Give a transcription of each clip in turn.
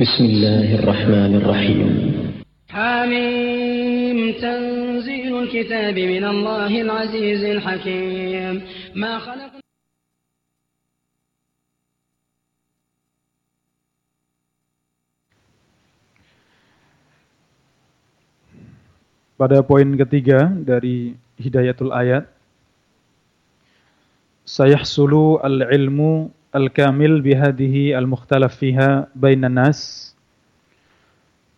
بسم الله الرحمن الرحيم حاميم تنزيل الكتاب من الله العزيز الحكيم ما خلق Pada poin ketiga dari hidayatul ayat sayahsulu al-ilmu al-kamil bihadihi al-mukhtalaf fiha bainan nas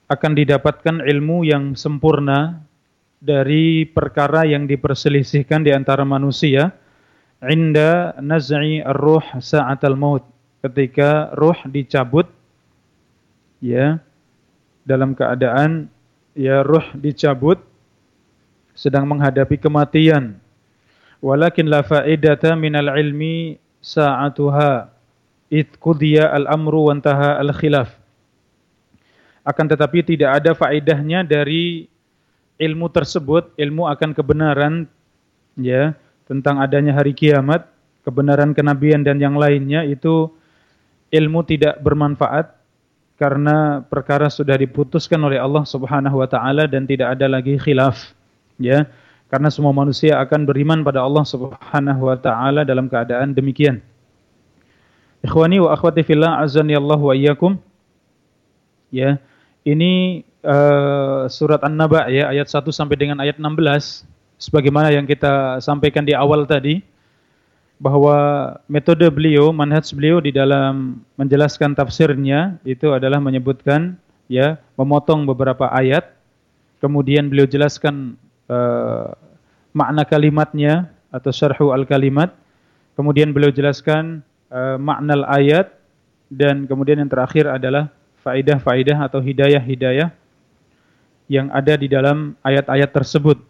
akan didapatkan ilmu yang sempurna dari perkara yang diperselisihkan di antara manusia inda naz'i ar-ruh sa'atal maut ketika ruh dicabut ya dalam keadaan ya ruh dicabut sedang menghadapi kematian. Walakin la fa'idata minal ilmi sa'atuha id qudiya al-amru wantaha al-khilaf. Akan tetapi tidak ada faedahnya dari ilmu tersebut, ilmu akan kebenaran ya, tentang adanya hari kiamat, kebenaran kenabian dan yang lainnya itu ilmu tidak bermanfaat karena perkara sudah diputuskan oleh Allah Subhanahu wa taala dan tidak ada lagi khilaf ya karena semua manusia akan beriman pada Allah Subhanahu wa taala dalam keadaan demikian. Ikhwani wa akhwati fillah azani Allah wa iyyakum. Ya, ini uh, surat An-Naba ya ayat 1 sampai dengan ayat 16 sebagaimana yang kita sampaikan di awal tadi bahwa metode beliau, manhaj beliau di dalam menjelaskan tafsirnya itu adalah menyebutkan ya, memotong beberapa ayat kemudian beliau jelaskan uh, makna kalimatnya atau syarhu al-kalimat. Kemudian beliau jelaskan uh, makna ayat dan kemudian yang terakhir adalah faidah-faidah atau hidayah-hidayah yang ada di dalam ayat-ayat tersebut.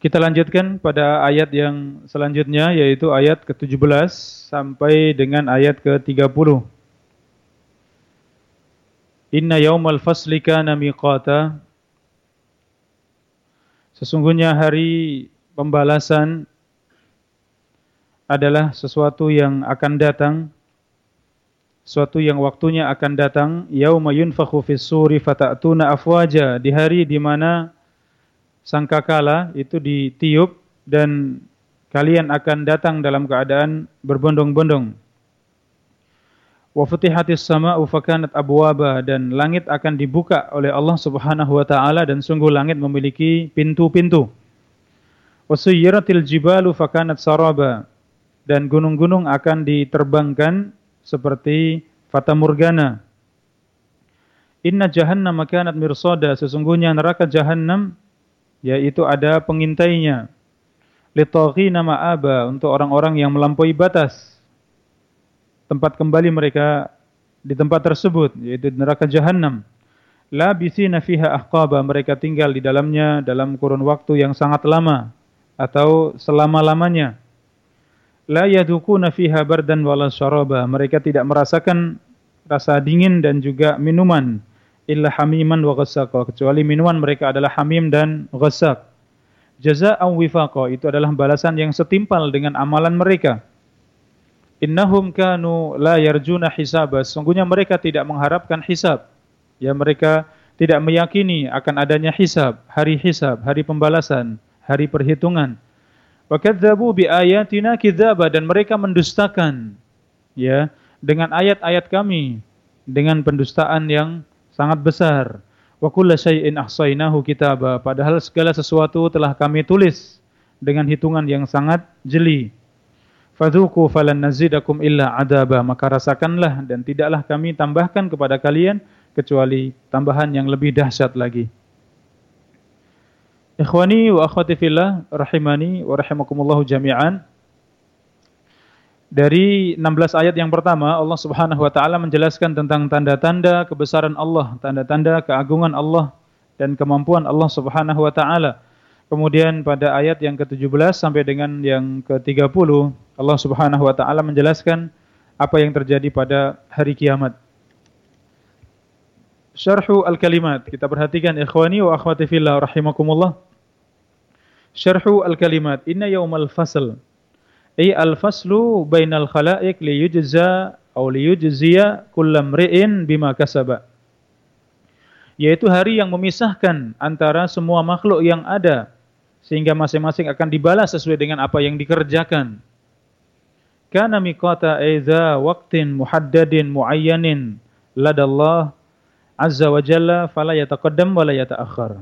Kita lanjutkan pada ayat yang selanjutnya yaitu ayat ke-17 sampai dengan ayat ke-30. Inna yaumal fasli kana miqata Sesungguhnya hari pembalasan adalah sesuatu yang akan datang sesuatu yang waktunya akan datang. Yauma yunfakhu fis suri fata'tuna afwaja di hari di mana sangkakala itu ditiup dan kalian akan datang dalam keadaan berbondong-bondong wa futihatis sama'u fakanat abwaba dan langit akan dibuka oleh Allah Subhanahu wa taala dan sungguh langit memiliki pintu-pintu. Wa suyyiratil jibalu fakanat saraba dan gunung-gunung akan diterbangkan seperti fata morgana. Inna jahannam kanat mirsada sesungguhnya neraka jahannam yaitu ada pengintainya. Litaghina ma'aba untuk orang-orang yang melampaui batas tempat kembali mereka di tempat tersebut yaitu neraka jahanam. La bisina fiha ahqaba mereka tinggal di dalamnya dalam kurun waktu yang sangat lama atau selama-lamanya. La yadukuna fiha bardan wala syaraba mereka tidak merasakan rasa dingin dan juga minuman illa hamiman wa ghassaqa kecuali minuman mereka adalah hamim dan ghassaq. Jazaa'an wifaqa itu adalah balasan yang setimpal dengan amalan mereka. Innahum kanu la yarjuna hisaba. Sungguhnya mereka tidak mengharapkan hisab. Ya mereka tidak meyakini akan adanya hisab, hari hisab, hari pembalasan, hari perhitungan. Wa kadzabu bi ayatina kidzaba dan mereka mendustakan ya dengan ayat-ayat kami dengan pendustaan yang sangat besar. Wa kullu syai'in ahsainahu kitaba. Padahal segala sesuatu telah kami tulis dengan hitungan yang sangat jeli. Fadhuku falan nazidakum illa adaba. Maka rasakanlah dan tidaklah kami tambahkan kepada kalian kecuali tambahan yang lebih dahsyat lagi. Ikhwani wa akhwati fillah rahimani wa rahimakumullahu jami'an. Dari 16 ayat yang pertama Allah Subhanahu wa taala menjelaskan tentang tanda-tanda kebesaran Allah, tanda-tanda keagungan Allah dan kemampuan Allah Subhanahu wa taala. Kemudian pada ayat yang ke-17 sampai dengan yang ke-30 Allah Subhanahu wa taala menjelaskan apa yang terjadi pada hari kiamat. Syarhu al-kalimat. Kita perhatikan ikhwani wa akhwati fillah rahimakumullah. Syarhu al-kalimat. Inna yaumal fasl. Ay al-faslu bainal khalaiq li yujza aw liyujziya kullam ri'in bima kasaba. Yaitu hari yang memisahkan antara semua makhluk yang ada sehingga masing-masing akan dibalas sesuai dengan apa yang dikerjakan. Kana miqata aiza waqtin muhaddadin muayyanin ladallah azza wa jalla fala yataqaddam wa la yata'akhkhar.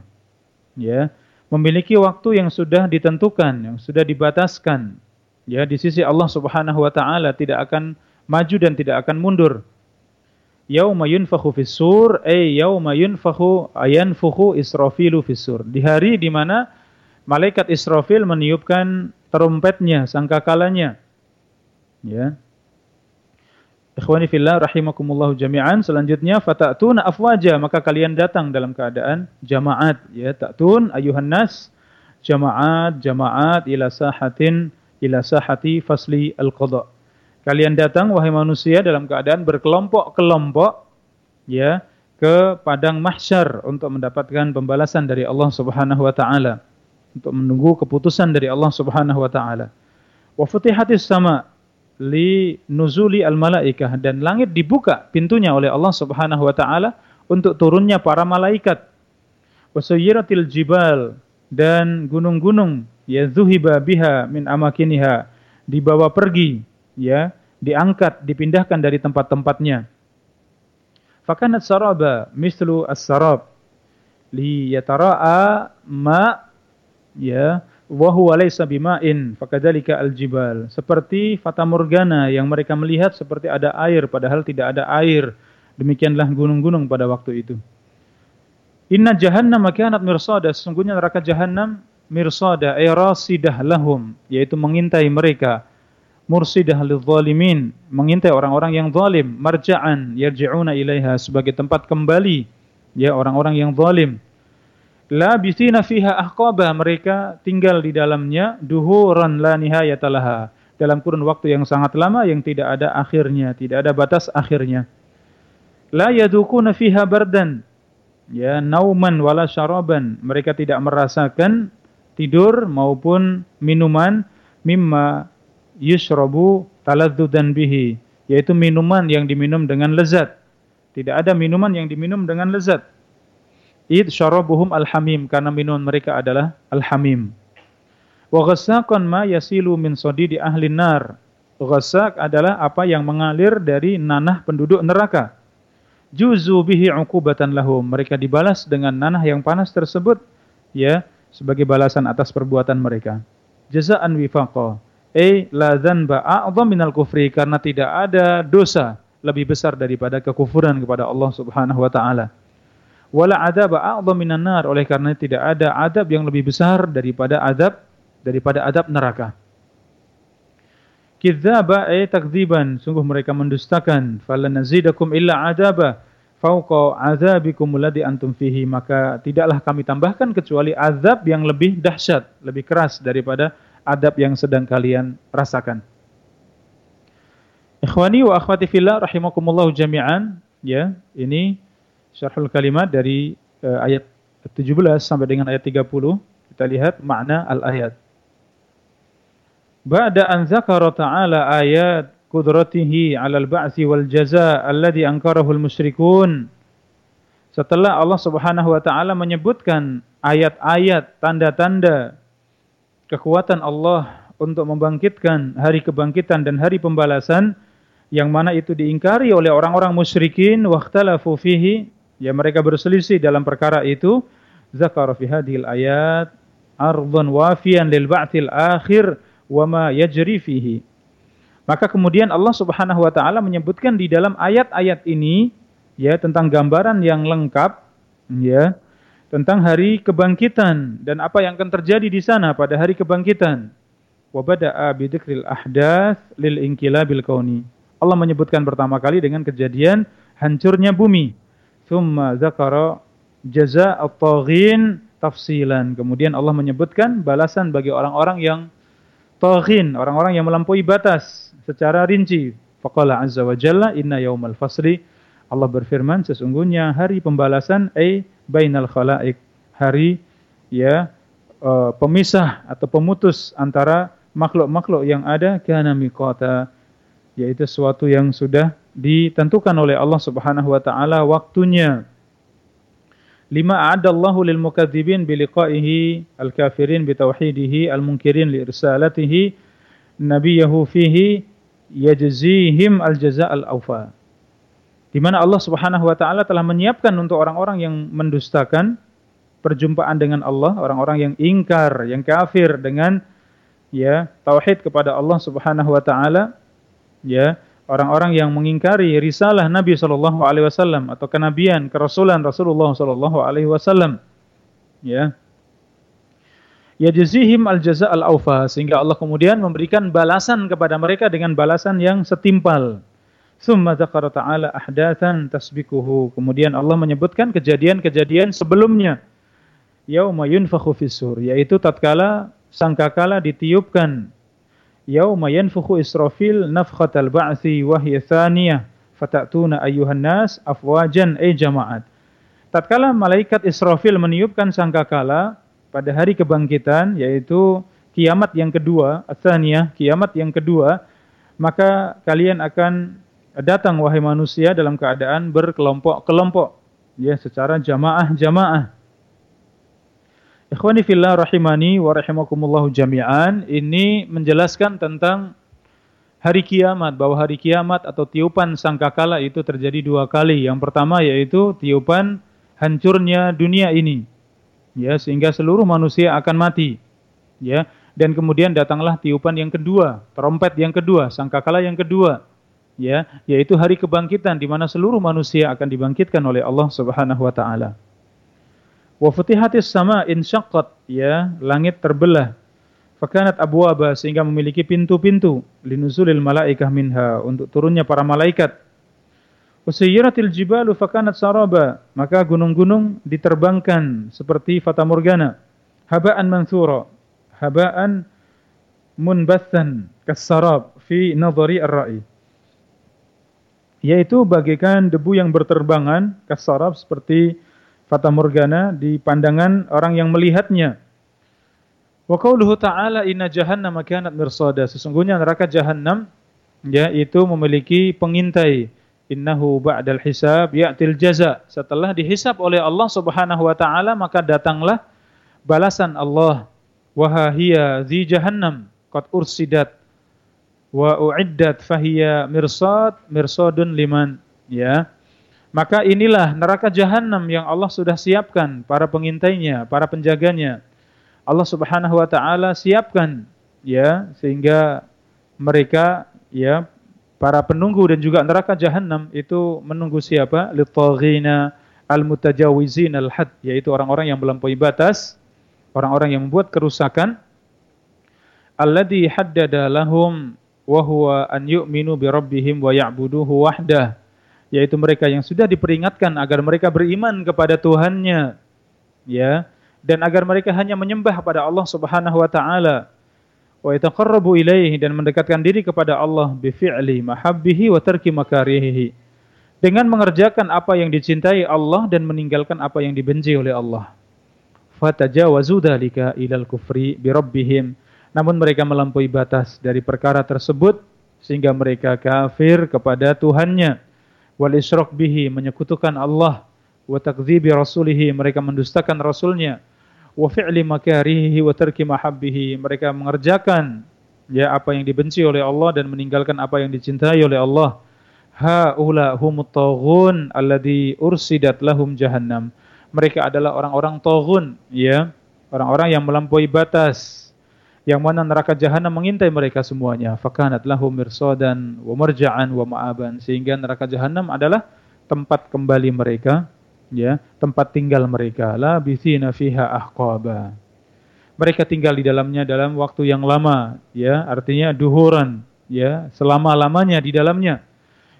Ya, memiliki waktu yang sudah ditentukan, yang sudah dibataskan. Ya, di sisi Allah Subhanahu wa taala tidak akan maju dan tidak akan mundur. Yauma yunfakhu fis sur ay yauma yunfakhu ayanfukhu Israfilu fis sur. Di hari di mana malaikat Israfil meniupkan terumpetnya, sangkakalanya. Ya. Ikhwani fillah rahimakumullah jami'an. Selanjutnya fatatuna afwaja, maka kalian datang dalam keadaan jamaat ya. Ta'tun ayuhan nas jamaat jamaat ila sahatin ila sahati fasli al-qada. Kalian datang wahai manusia dalam keadaan berkelompok-kelompok ya ke padang mahsyar untuk mendapatkan pembalasan dari Allah Subhanahu wa taala, untuk menunggu keputusan dari Allah Subhanahu wa taala. Wa futihatis sama li nuzuli al malaikah dan langit dibuka pintunya oleh Allah Subhanahu wa taala untuk turunnya para malaikat. Wasayiratil jibal dan gunung-gunung ya zuhiba biha min amakiniha dibawa pergi ya diangkat, dipindahkan dari tempat-tempatnya. Fakanat saraba mislu as-sarab li yatara'a ma ya wa huwa laysa bima'in fakadzalika al-jibal. Seperti fata morgana yang mereka melihat seperti ada air padahal tidak ada air. Demikianlah gunung-gunung pada waktu itu. Inna jahannam kanat mirsada, sesungguhnya neraka jahannam mirsada ay rasidah lahum, yaitu mengintai mereka mursidah lil zalimin, mengintai orang-orang yang zalim, marja'an yarji'una ilaiha sebagai tempat kembali ya orang-orang yang zalim. Labisina fiha ahqaba, mereka tinggal di dalamnya duhuran la nihayatalaha. Dalam kurun waktu yang sangat lama yang tidak ada akhirnya, tidak ada batas akhirnya. La yadukuna fiha bardan, ya nauman wala syaraban. Mereka tidak merasakan tidur maupun minuman mimma yushrabu taladzudan bihi, yaitu minuman yang diminum dengan lezat. Tidak ada minuman yang diminum dengan lezat. Id syarabuhum alhamim karena minuman mereka adalah alhamim. Wa ghassaqan ma yasilu min sadidi ahli nar. Ghassaq adalah apa yang mengalir dari nanah penduduk neraka. Juzu bihi uqubatan lahum. Mereka dibalas dengan nanah yang panas tersebut ya sebagai balasan atas perbuatan mereka. Jazaan wifaqa eh la dzanba a'dham minal kufri karena tidak ada dosa lebih besar daripada kekufuran kepada Allah Subhanahu wa taala. Wala adab a'dham minan nar. Oleh karena tidak ada adab yang lebih besar daripada adab daripada adab neraka. Kidzaba ay takdziban. Sungguh mereka mendustakan. Falanazidakum illa adaba fauqa azabikum alladhi antum fihi. Maka tidaklah kami tambahkan kecuali azab yang lebih dahsyat lebih keras daripada adab yang sedang kalian rasakan. Ikhwani wa akhwati fillah rahimakumullah jami'an, ya, ini syarhul kalimat dari uh, ayat 17 sampai dengan ayat 30. Kita lihat makna al-ayat. Ba'da an zakara ta'ala ayat qudratihi 'alal ba'si wal jazaa alladhi ankarahu al-musyrikun. Setelah Allah Subhanahu wa taala menyebutkan ayat-ayat tanda-tanda kekuatan Allah untuk membangkitkan hari kebangkitan dan hari pembalasan yang mana itu diingkari oleh orang-orang musyrikin waqtalafu fihi ya mereka berselisih dalam perkara itu zakara fi hadhil ayat ardhan wafiyan lil ba'til akhir wa ma yajri fihi maka kemudian Allah Subhanahu wa taala menyebutkan di dalam ayat-ayat ini ya tentang gambaran yang lengkap ya tentang hari kebangkitan dan apa yang akan terjadi di sana pada hari kebangkitan. Wa bada'a bidzikril ahdath lil inqilabil kauni. Allah menyebutkan pertama kali dengan kejadian hancurnya bumi. Thumma zakara jazaa at-taghin tafsilan. Kemudian Allah menyebutkan balasan bagi orang-orang yang taghin, orang-orang yang melampaui batas secara rinci. Faqala azza wa jalla inna yaumal fasli Allah berfirman sesungguhnya hari pembalasan ay bainal khalaik hari ya uh, pemisah atau pemutus antara makhluk-makhluk yang ada kana miqata yaitu sesuatu yang sudah ditentukan oleh Allah Subhanahu wa taala waktunya. Lima a'adallahu lil mukadzibin bi liqa'ihi al-kafirin bi tauhidihi al-munkirin li irsalatihi nabiyahu fihi yajzihim al-jaza' al-awfa. Di mana Allah Subhanahu wa taala telah menyiapkan untuk orang-orang yang mendustakan perjumpaan dengan Allah, orang-orang yang ingkar, yang kafir dengan ya tauhid kepada Allah Subhanahu wa taala, ya, orang-orang yang mengingkari risalah Nabi sallallahu alaihi wasallam atau kenabian, kerasulan Rasulullah sallallahu alaihi wasallam. Ya. Yajzihim al-jaza' al-awfa sehingga Allah kemudian memberikan balasan kepada mereka dengan balasan yang setimpal. Tsumma dzakara ta'ala ahdatsan tasbikuhu. Kemudian Allah menyebutkan kejadian-kejadian sebelumnya. Yauma yunfakhu fis-sur, yaitu tatkala sangkakala ditiupkan. Yauma yanfukhu Israfil nafkhatal ba'tsi wa hiya thaniyah fatatuna ayyuhan nas afwajan ay jama'at. Tatkala malaikat Israfil meniupkan sangkakala pada hari kebangkitan yaitu kiamat yang kedua, atsaniyah, kiamat yang kedua, maka kalian akan datang wahai manusia dalam keadaan berkelompok-kelompok ya secara jamaah-jamaah. Ikhwani fillah rahimani wa rahimakumullah jami'an ini menjelaskan tentang hari kiamat bahwa hari kiamat atau tiupan sangkakala itu terjadi dua kali. Yang pertama yaitu tiupan hancurnya dunia ini ya sehingga seluruh manusia akan mati ya dan kemudian datanglah tiupan yang kedua trompet yang kedua sangkakala yang kedua ya yaitu hari kebangkitan di mana seluruh manusia akan dibangkitkan oleh Allah Subhanahu wa taala wa futihatis sama insyaqqat ya langit terbelah fakanat abwaba sehingga memiliki pintu-pintu linuzulil malaikah minha untuk turunnya para malaikat Wasiyaratil jibalu fakanat saraba. Maka gunung-gunung diterbangkan seperti fata morgana. Haba'an mansura. Haba'an munbathan kasarab fi nadhari ar-ra'i. Yaitu bagaikan debu yang berterbangan kasarab seperti fata morgana di pandangan orang yang melihatnya. Wa qauluhu ta'ala inna jahannama kanat mirsada. Sesungguhnya neraka jahannam ya itu memiliki pengintai innahu ba'dal hisab ya'til jaza. Setelah dihisab oleh Allah Subhanahu wa taala maka datanglah balasan Allah. Wa hiya zi jahannam qad ursidat wa uiddat fahiya mirsad mirsadun liman ya. Maka inilah neraka jahanam yang Allah sudah siapkan para pengintainya, para penjaganya. Allah Subhanahu wa taala siapkan ya sehingga mereka ya para penunggu dan juga neraka jahanam itu menunggu siapa? Litaghina al-mutajawizin al-had, yaitu orang-orang yang melampaui batas, orang-orang yang membuat kerusakan. Alladhi haddada lahum wa huwa an yu'minu bi rabbihim wa ya'buduhu wahdah, yaitu mereka yang sudah diperingatkan agar mereka beriman kepada Tuhannya, ya, dan agar mereka hanya menyembah pada Allah Subhanahu wa taala. Wa yataqarrabu ilaihi dan mendekatkan diri kepada Allah bi fi'li mahabbihi wa tarki makarihi dengan mengerjakan apa yang dicintai Allah dan meninggalkan apa yang dibenci oleh Allah. Fatajawazu dzalika ilal kufri bi rabbihim. Namun mereka melampaui batas dari perkara tersebut sehingga mereka kafir kepada Tuhannya wal isyrak bihi menyekutukan Allah wa takdzibi rasulihi mereka mendustakan rasulnya wa fi'li makarihi wa tarki mahabbihi. Mereka mengerjakan ya apa yang dibenci oleh Allah dan meninggalkan apa yang dicintai oleh Allah. Haula humut taghun alladhi ursidat lahum jahannam. Mereka adalah orang-orang taghun ya, orang-orang yang melampaui batas yang mana neraka jahanam mengintai mereka semuanya. Fakanat lahum mirsadan wa marja'an wa ma'aban. Sehingga neraka jahanam adalah tempat kembali mereka ya tempat tinggal mereka. La bisina fiha ahqaba. Mereka tinggal di dalamnya dalam waktu yang lama ya artinya duhuran ya selama-lamanya di dalamnya.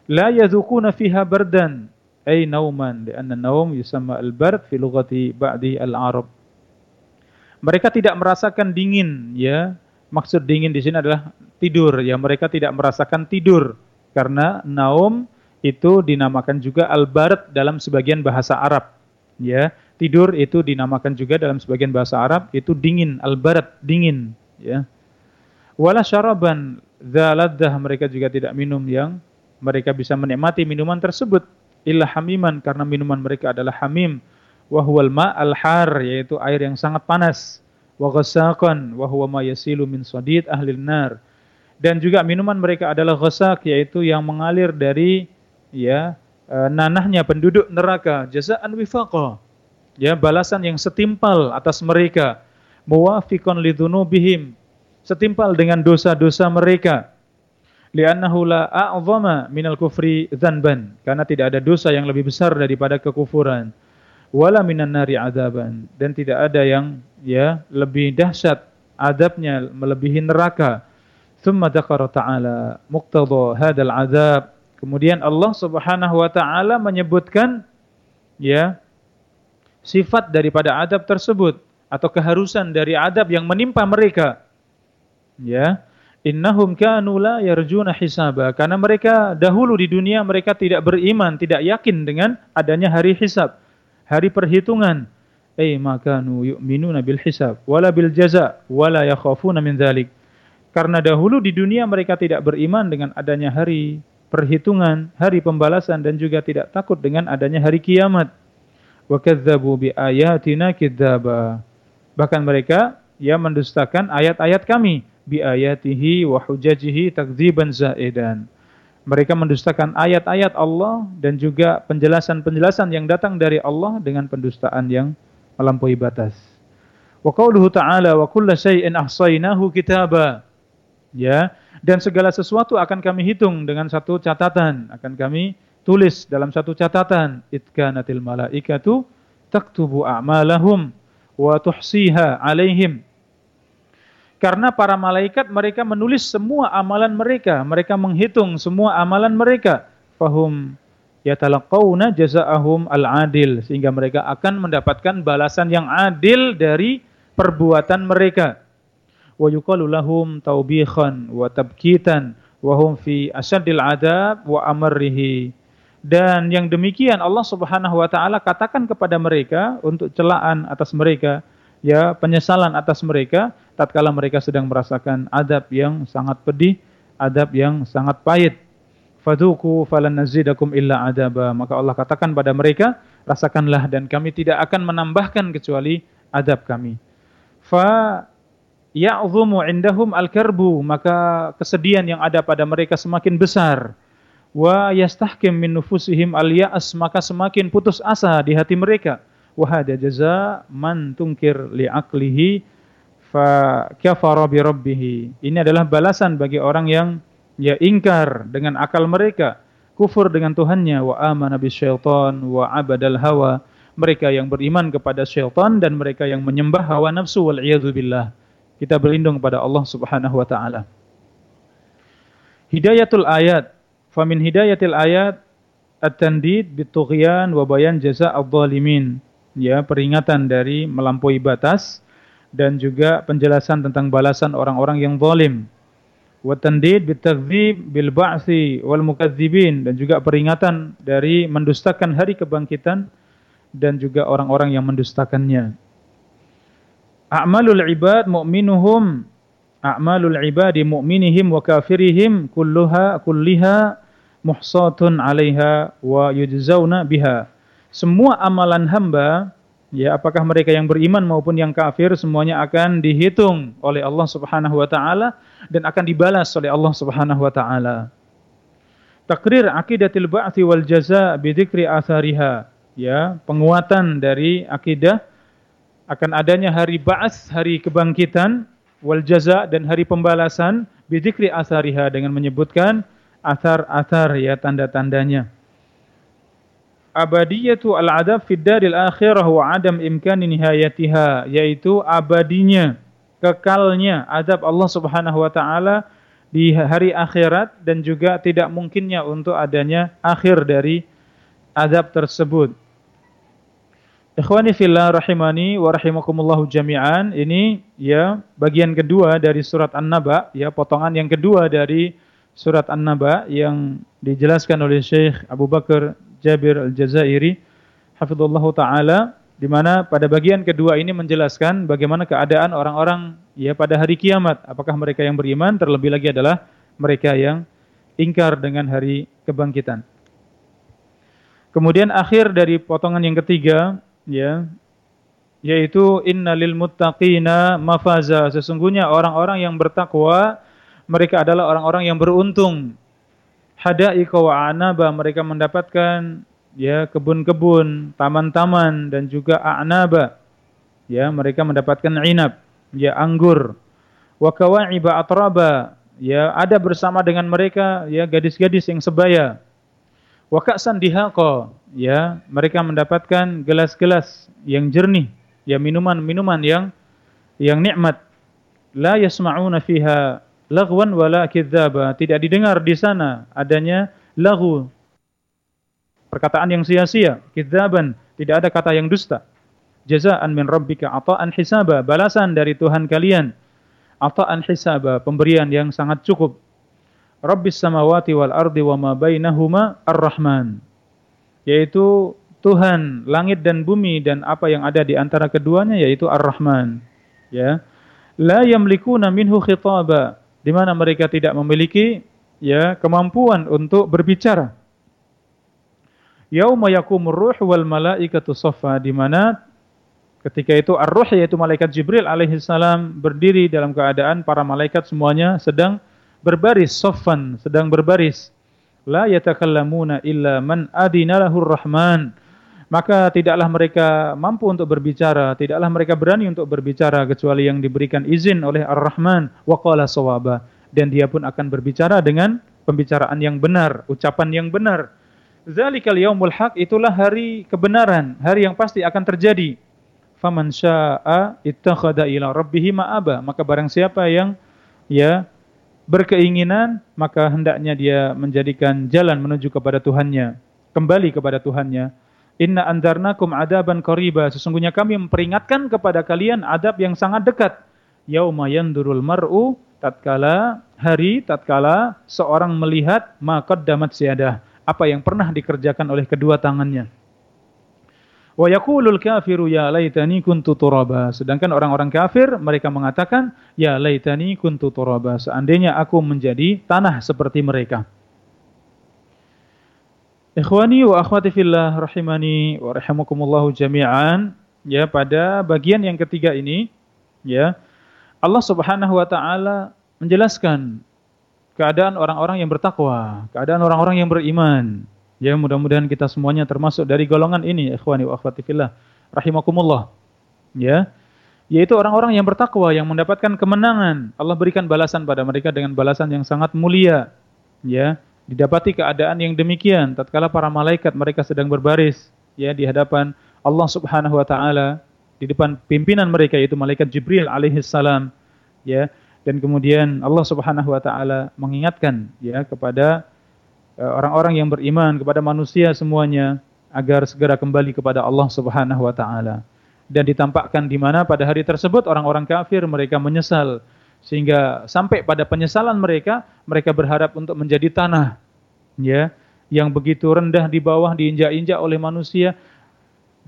La yazukuna fiha bardan ay nauman anna naum yusamma al-bard fi lughati ba'di al-arab mereka tidak merasakan dingin ya maksud dingin di sini adalah tidur ya mereka tidak merasakan tidur karena naum itu dinamakan juga al-barat dalam sebagian bahasa Arab. Ya, tidur itu dinamakan juga dalam sebagian bahasa Arab itu dingin, al-barat dingin, ya. Wala syaraban Zaladdah mereka juga tidak minum yang mereka bisa menikmati minuman tersebut illa hamiman karena minuman mereka adalah hamim wa huwal ma al har yaitu air yang sangat panas. Wa ghasaqan wa huwa ma yasilu min sadid ahli nar. Dan juga minuman mereka adalah ghasaq yaitu yang mengalir dari ya eh, nanahnya penduduk neraka. Jazaan wifaqa ya balasan yang setimpal atas mereka. Muwafiqan lidzunubihim setimpal dengan dosa-dosa mereka. Li'annahu la a'zama minal kufri dzanban karena tidak ada dosa yang lebih besar daripada kekufuran wala minan nari adzaban dan tidak ada yang ya lebih dahsyat adabnya melebihi neraka thumma dzakara ta'ala muqtada hadzal adzab kemudian Allah Subhanahu wa taala menyebutkan ya sifat daripada adab tersebut atau keharusan dari adab yang menimpa mereka. Ya. Innahum kanu la yarjuna hisaba karena mereka dahulu di dunia mereka tidak beriman, tidak yakin dengan adanya hari hisab, hari perhitungan. Eh maka nu yu'minuna bil hisab wala bil jaza wala yakhafuna min dzalik. Karena dahulu di dunia mereka tidak beriman dengan adanya hari perhitungan, hari pembalasan dan juga tidak takut dengan adanya hari kiamat. Wa kadzdzabu bi ayatina kidzaba Bahkan mereka ya mendustakan ayat-ayat kami bi ayatihi wa hujajihi zaidan. Mereka mendustakan ayat-ayat Allah dan juga penjelasan-penjelasan yang datang dari Allah dengan pendustaan yang melampaui batas. Wa qauluhu ta'ala wa kullu syai'in ahsaynahu kitaba. Ya, dan segala sesuatu akan kami hitung dengan satu catatan, akan kami tulis dalam satu catatan. Itkanatil malaikatu taktubu a'malahum wa tuhsiha alaihim. Karena para malaikat mereka menulis semua amalan mereka, mereka menghitung semua amalan mereka. Fahum yatalaqawna jazaahum al-adil sehingga mereka akan mendapatkan balasan yang adil dari perbuatan mereka. Wa yuqalu lahum taubikhan wa tabkitan wa hum fi asyadil adab wa amarrihi. Dan yang demikian Allah Subhanahu wa taala katakan kepada mereka untuk celaan atas mereka, ya, penyesalan atas mereka tatkala mereka sedang merasakan adab yang sangat pedih, adab yang sangat pahit. Fadhuku falan nazidakum illa adaba. Maka Allah katakan pada mereka, rasakanlah dan kami tidak akan menambahkan kecuali adab kami. Fa ya'dhumu indahum al-karbu, maka kesedihan yang ada pada mereka semakin besar wa yastahkim min nufusihim al ya'as maka semakin putus asa di hati mereka wa hada jaza man tunkir li aqlihi fa kafara bi rabbih ini adalah balasan bagi orang yang ya ingkar dengan akal mereka kufur dengan Tuhannya wa amana bisyaitan wa abadal hawa. Mereka yang beriman kepada syaitan dan mereka yang menyembah hawa nafsu wal billah. Kita berlindung kepada Allah Subhanahu wa taala. Hidayatul ayat. Famin hidayatil ayat at-tandid bitughyan wa bayan jaza adh-dhalimin. Ya, peringatan dari melampaui batas dan juga penjelasan tentang balasan orang-orang yang zalim. Wa tandid bitakdzib bil ba'tsi wal mukadzibin dan juga peringatan dari mendustakan hari kebangkitan dan juga orang-orang yang mendustakannya. A'malul ibad mu'minuhum a'malul ibadi mu'minihim wa kafirihim kulluha kulliha muhsatun 'alaiha wa yujzauna biha. Semua amalan hamba ya apakah mereka yang beriman maupun yang kafir semuanya akan dihitung oleh Allah Subhanahu wa taala dan akan dibalas oleh Allah Subhanahu wa taala. Takrir aqidatil ba'thi wal jaza bi dzikri athariha ya penguatan dari akidah akan adanya hari ba'ats hari kebangkitan wal jaza dan hari pembalasan bi dzikri athariha dengan menyebutkan athar-athar ya tanda-tandanya. Abadiyatu al-adab fid daril akhirah wa adam imkan nihayatiha yaitu abadinya kekalnya adab Allah Subhanahu wa taala di hari akhirat dan juga tidak mungkinnya untuk adanya akhir dari adab tersebut. Ikhwani fillah rahimani wa rahimakumullahu jami'an. Ini ya bagian kedua dari surat An-Naba, ya potongan yang kedua dari surat An-Naba yang dijelaskan oleh Syekh Abu Bakar Jabir Al-Jazairi hafizallah taala di mana pada bagian kedua ini menjelaskan bagaimana keadaan orang-orang ya pada hari kiamat. Apakah mereka yang beriman? Terlebih lagi adalah mereka yang ingkar dengan hari kebangkitan. Kemudian akhir dari potongan yang ketiga ya yaitu innalil muttaqina mafaza. Sesungguhnya orang-orang yang bertakwa mereka adalah orang-orang yang beruntung hadaiqa wa anaba mereka mendapatkan ya kebun-kebun taman-taman dan juga a'naba. Ya mereka mendapatkan inab ya anggur. Wa kawa'iba atraba ya ada bersama dengan mereka ya gadis-gadis yang sebaya. Wa ka'san dihaqa ya mereka mendapatkan gelas-gelas yang jernih ya minuman-minuman yang yang nikmat. La yasma'una fiha lagwan wala kidzaba tidak didengar di sana adanya lagu perkataan yang sia-sia kidzaban tidak ada kata yang dusta jazaan min rabbika ata'an hisaba, balasan dari Tuhan kalian. Ata'an hisaba, pemberian yang sangat cukup. Rabbis samawati wal ardi wa ma bainahuma ar-Rahman. Yaitu Tuhan langit dan bumi dan apa yang ada di antara keduanya yaitu Ar-Rahman. Ya. La yamlikuna minhu khitaba, di mana mereka tidak memiliki ya kemampuan untuk berbicara. Yauma yakumur ruh wal malaikatu saffa, di mana Ketika itu ar-ruh yaitu malaikat Jibril alaihi salam berdiri dalam keadaan para malaikat semuanya sedang berbaris soffan, sedang berbaris. La yatakallamuna illa man adina lahur rahman. Maka tidaklah mereka mampu untuk berbicara, tidaklah mereka berani untuk berbicara kecuali yang diberikan izin oleh Ar-Rahman wa qala sawaba. Dan dia pun akan berbicara dengan pembicaraan yang benar, ucapan yang benar. Zalikal yaumul haq itulah hari kebenaran, hari yang pasti akan terjadi. Faman syaa'a ittakhadha ila rabbih ma'aba. Maka barang siapa yang ya berkeinginan maka hendaknya dia menjadikan jalan menuju kepada Tuhannya kembali kepada Tuhannya inna anzarnakum adaban qariba sesungguhnya kami memperingatkan kepada kalian adab yang sangat dekat yauma yandurul mar'u tatkala hari tatkala seorang melihat maqaddamat siadah apa yang pernah dikerjakan oleh kedua tangannya Wa yaqulul kafiru ya laitani kuntu turaba. Sedangkan orang-orang kafir mereka mengatakan ya laitani kuntu turaba. Seandainya aku menjadi tanah seperti mereka. Ikhwani wa akhwati fillah rahimani wa rahimakumullah jami'an. Ya, pada bagian yang ketiga ini ya Allah Subhanahu wa taala menjelaskan keadaan orang-orang yang bertakwa, keadaan orang-orang yang beriman. Ya mudah-mudahan kita semuanya termasuk dari golongan ini ikhwani wa akhwati fillah rahimakumullah. Ya. Yaitu orang-orang yang bertakwa yang mendapatkan kemenangan. Allah berikan balasan pada mereka dengan balasan yang sangat mulia. Ya, didapati keadaan yang demikian tatkala para malaikat mereka sedang berbaris ya di hadapan Allah Subhanahu wa taala di depan pimpinan mereka yaitu malaikat Jibril alaihi salam ya dan kemudian Allah Subhanahu wa taala mengingatkan ya kepada Eh, orang-orang yang beriman kepada manusia semuanya agar segera kembali kepada Allah Subhanahu wa taala. Dan ditampakkan di mana pada hari tersebut orang-orang kafir mereka menyesal sehingga sampai pada penyesalan mereka mereka berharap untuk menjadi tanah ya yang begitu rendah di bawah diinjak-injak oleh manusia.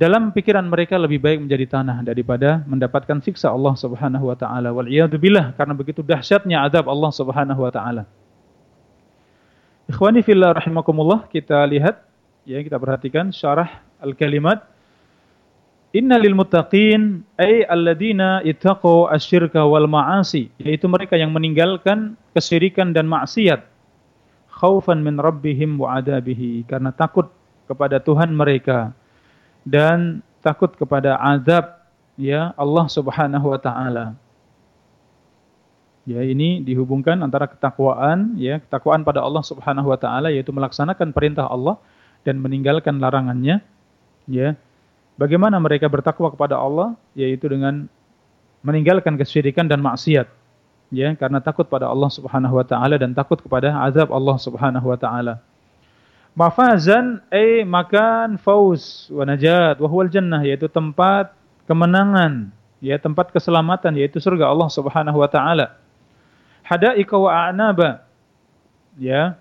Dalam pikiran mereka lebih baik menjadi tanah daripada mendapatkan siksa Allah Subhanahu wa taala. Wal billah karena begitu dahsyatnya azab Allah Subhanahu wa taala. Ikhwani fillah rahimakumullah, kita lihat ya kita perhatikan syarah al-kalimat Inna lil muttaqin ay alladziina ittaqu asyirka wal ma'asi yaitu mereka yang meninggalkan kesyirikan dan maksiat khaufan min rabbihim wa adabihi karena takut kepada Tuhan mereka dan takut kepada azab ya Allah Subhanahu wa taala. Ya, ini dihubungkan antara ketakwaan, ya, ketakwaan pada Allah Subhanahu wa taala yaitu melaksanakan perintah Allah dan meninggalkan larangannya, ya. Bagaimana mereka bertakwa kepada Allah yaitu dengan meninggalkan kesyirikan dan maksiat. Ya, karena takut pada Allah Subhanahu wa taala dan takut kepada azab Allah Subhanahu wa taala. Mafazan ay makan fauz wa najat wa huwal jannah yaitu tempat kemenangan, ya tempat keselamatan yaitu surga Allah Subhanahu wa taala hadaika wa a'naba. Ya.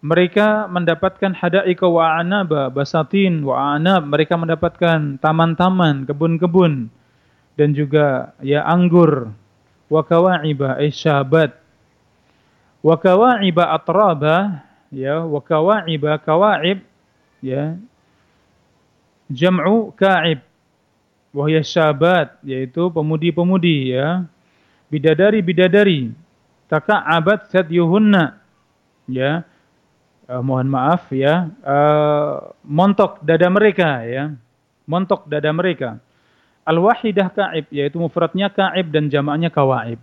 Mereka mendapatkan hadaika wa a'naba, basatin wa a'nab. Mereka mendapatkan taman-taman, kebun-kebun dan juga ya anggur. Wa kawa'iba ay syabat Wa kawa'iba atraba ya wa kawa'iba kawa'ib ya jam'u ka'ib. Wahya syabat yaitu pemudi-pemudi ya. Bidadari-bidadari. Taka'abat sadyuhunna ya uh, mohon maaf ya uh, montok dada mereka ya montok dada mereka al-wahidah ka'ib yaitu mufradnya ka'ib dan jamaknya kawaib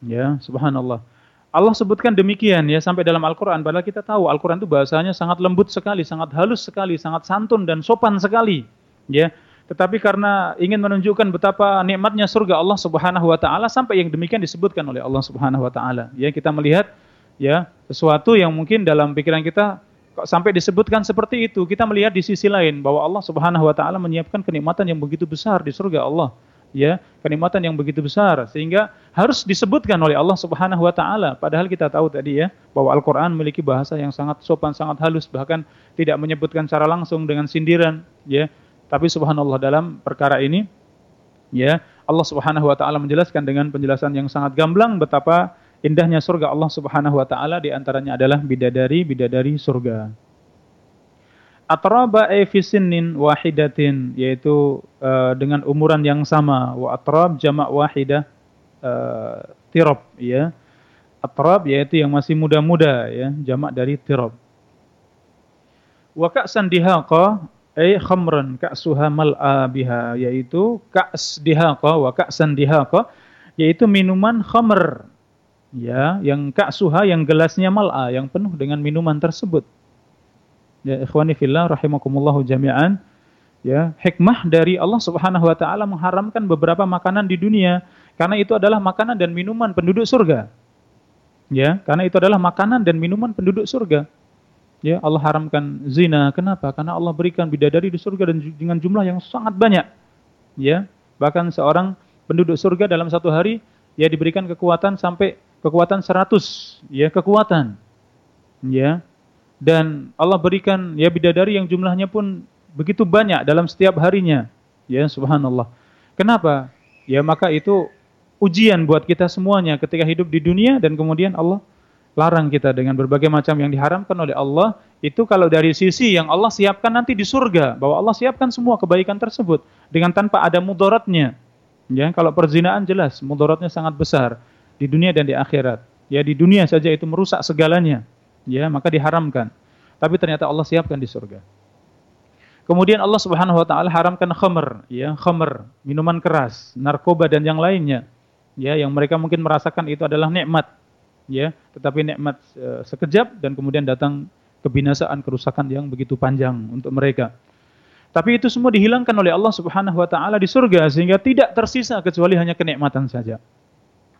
ya subhanallah Allah sebutkan demikian ya sampai dalam Al-Qur'an padahal kita tahu Al-Qur'an itu bahasanya sangat lembut sekali, sangat halus sekali, sangat santun dan sopan sekali. Ya. Tetapi karena ingin menunjukkan betapa nikmatnya surga Allah Subhanahu wa taala sampai yang demikian disebutkan oleh Allah Subhanahu wa taala. Ya, kita melihat ya sesuatu yang mungkin dalam pikiran kita kok sampai disebutkan seperti itu. Kita melihat di sisi lain bahwa Allah Subhanahu wa taala menyiapkan kenikmatan yang begitu besar di surga Allah ya kenikmatan yang begitu besar sehingga harus disebutkan oleh Allah Subhanahu wa taala padahal kita tahu tadi ya bahwa Al-Qur'an memiliki bahasa yang sangat sopan sangat halus bahkan tidak menyebutkan secara langsung dengan sindiran ya tapi subhanallah dalam perkara ini ya Allah Subhanahu wa taala menjelaskan dengan penjelasan yang sangat gamblang betapa indahnya surga Allah Subhanahu wa taala di antaranya adalah bidadari bidadari surga. Atraba ay fi sinnin wahidatin yaitu uh, dengan umuran yang sama. Wa atrab jamak wahidah uh, tirab ya. Atrab yaitu yang masih muda-muda ya jamak dari tirab. Wa ka'san dihaqa ay khamran ka'suha mal'a biha yaitu ka's dihaqa wa ka'san dihaqa yaitu minuman khamr ya yang ka'suha yang gelasnya mal'a yang penuh dengan minuman tersebut. Ya ikhwani fillah rahimakumullahu jami'an. Ya hikmah dari Allah Subhanahu wa taala mengharamkan beberapa makanan di dunia. Karena itu adalah makanan dan minuman penduduk surga. Ya karena itu adalah makanan dan minuman penduduk surga. Ya Allah haramkan zina. Kenapa? Karena Allah berikan bidadari di surga dan dengan jumlah yang sangat banyak. Ya bahkan seorang penduduk surga dalam satu hari ya diberikan kekuatan sampai kekuatan 100 ya kekuatan ya dan Allah berikan ya bidadari yang jumlahnya pun begitu banyak dalam setiap harinya. Ya subhanallah. Kenapa? Ya maka itu ujian buat kita semuanya ketika hidup di dunia dan kemudian Allah larang kita dengan berbagai macam yang diharamkan oleh Allah itu kalau dari sisi yang Allah siapkan nanti di surga bahwa Allah siapkan semua kebaikan tersebut dengan tanpa ada mudaratnya. Ya, kalau perzinaan jelas mudaratnya sangat besar di dunia dan di akhirat. Ya di dunia saja itu merusak segalanya ya maka diharamkan. Tapi ternyata Allah siapkan di surga. Kemudian Allah Subhanahu wa taala haramkan khamr, ya, khamr, minuman keras, narkoba dan yang lainnya. Ya, yang mereka mungkin merasakan itu adalah nikmat. Ya, tetapi nikmat e, sekejap dan kemudian datang kebinasaan, kerusakan yang begitu panjang untuk mereka. Tapi itu semua dihilangkan oleh Allah Subhanahu wa taala di surga sehingga tidak tersisa kecuali hanya kenikmatan saja.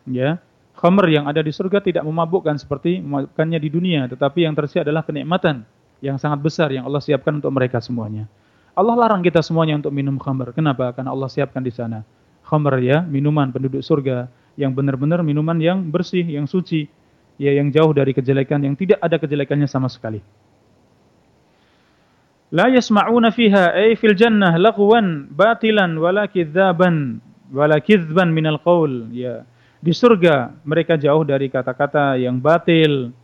Ya khamr yang ada di surga tidak memabukkan seperti memabukkannya di dunia, tetapi yang tersisa adalah kenikmatan yang sangat besar yang Allah siapkan untuk mereka semuanya. Allah larang kita semuanya untuk minum khamr. Kenapa? Karena Allah siapkan di sana. Khamr ya, minuman penduduk surga yang benar-benar minuman yang bersih, yang suci, ya yang jauh dari kejelekan, yang tidak ada kejelekannya sama sekali. La yasma'una fiha ay fil jannah laghwan batilan wala kidzaban wala kidzaban minal qaul ya di surga mereka jauh dari kata-kata yang batil.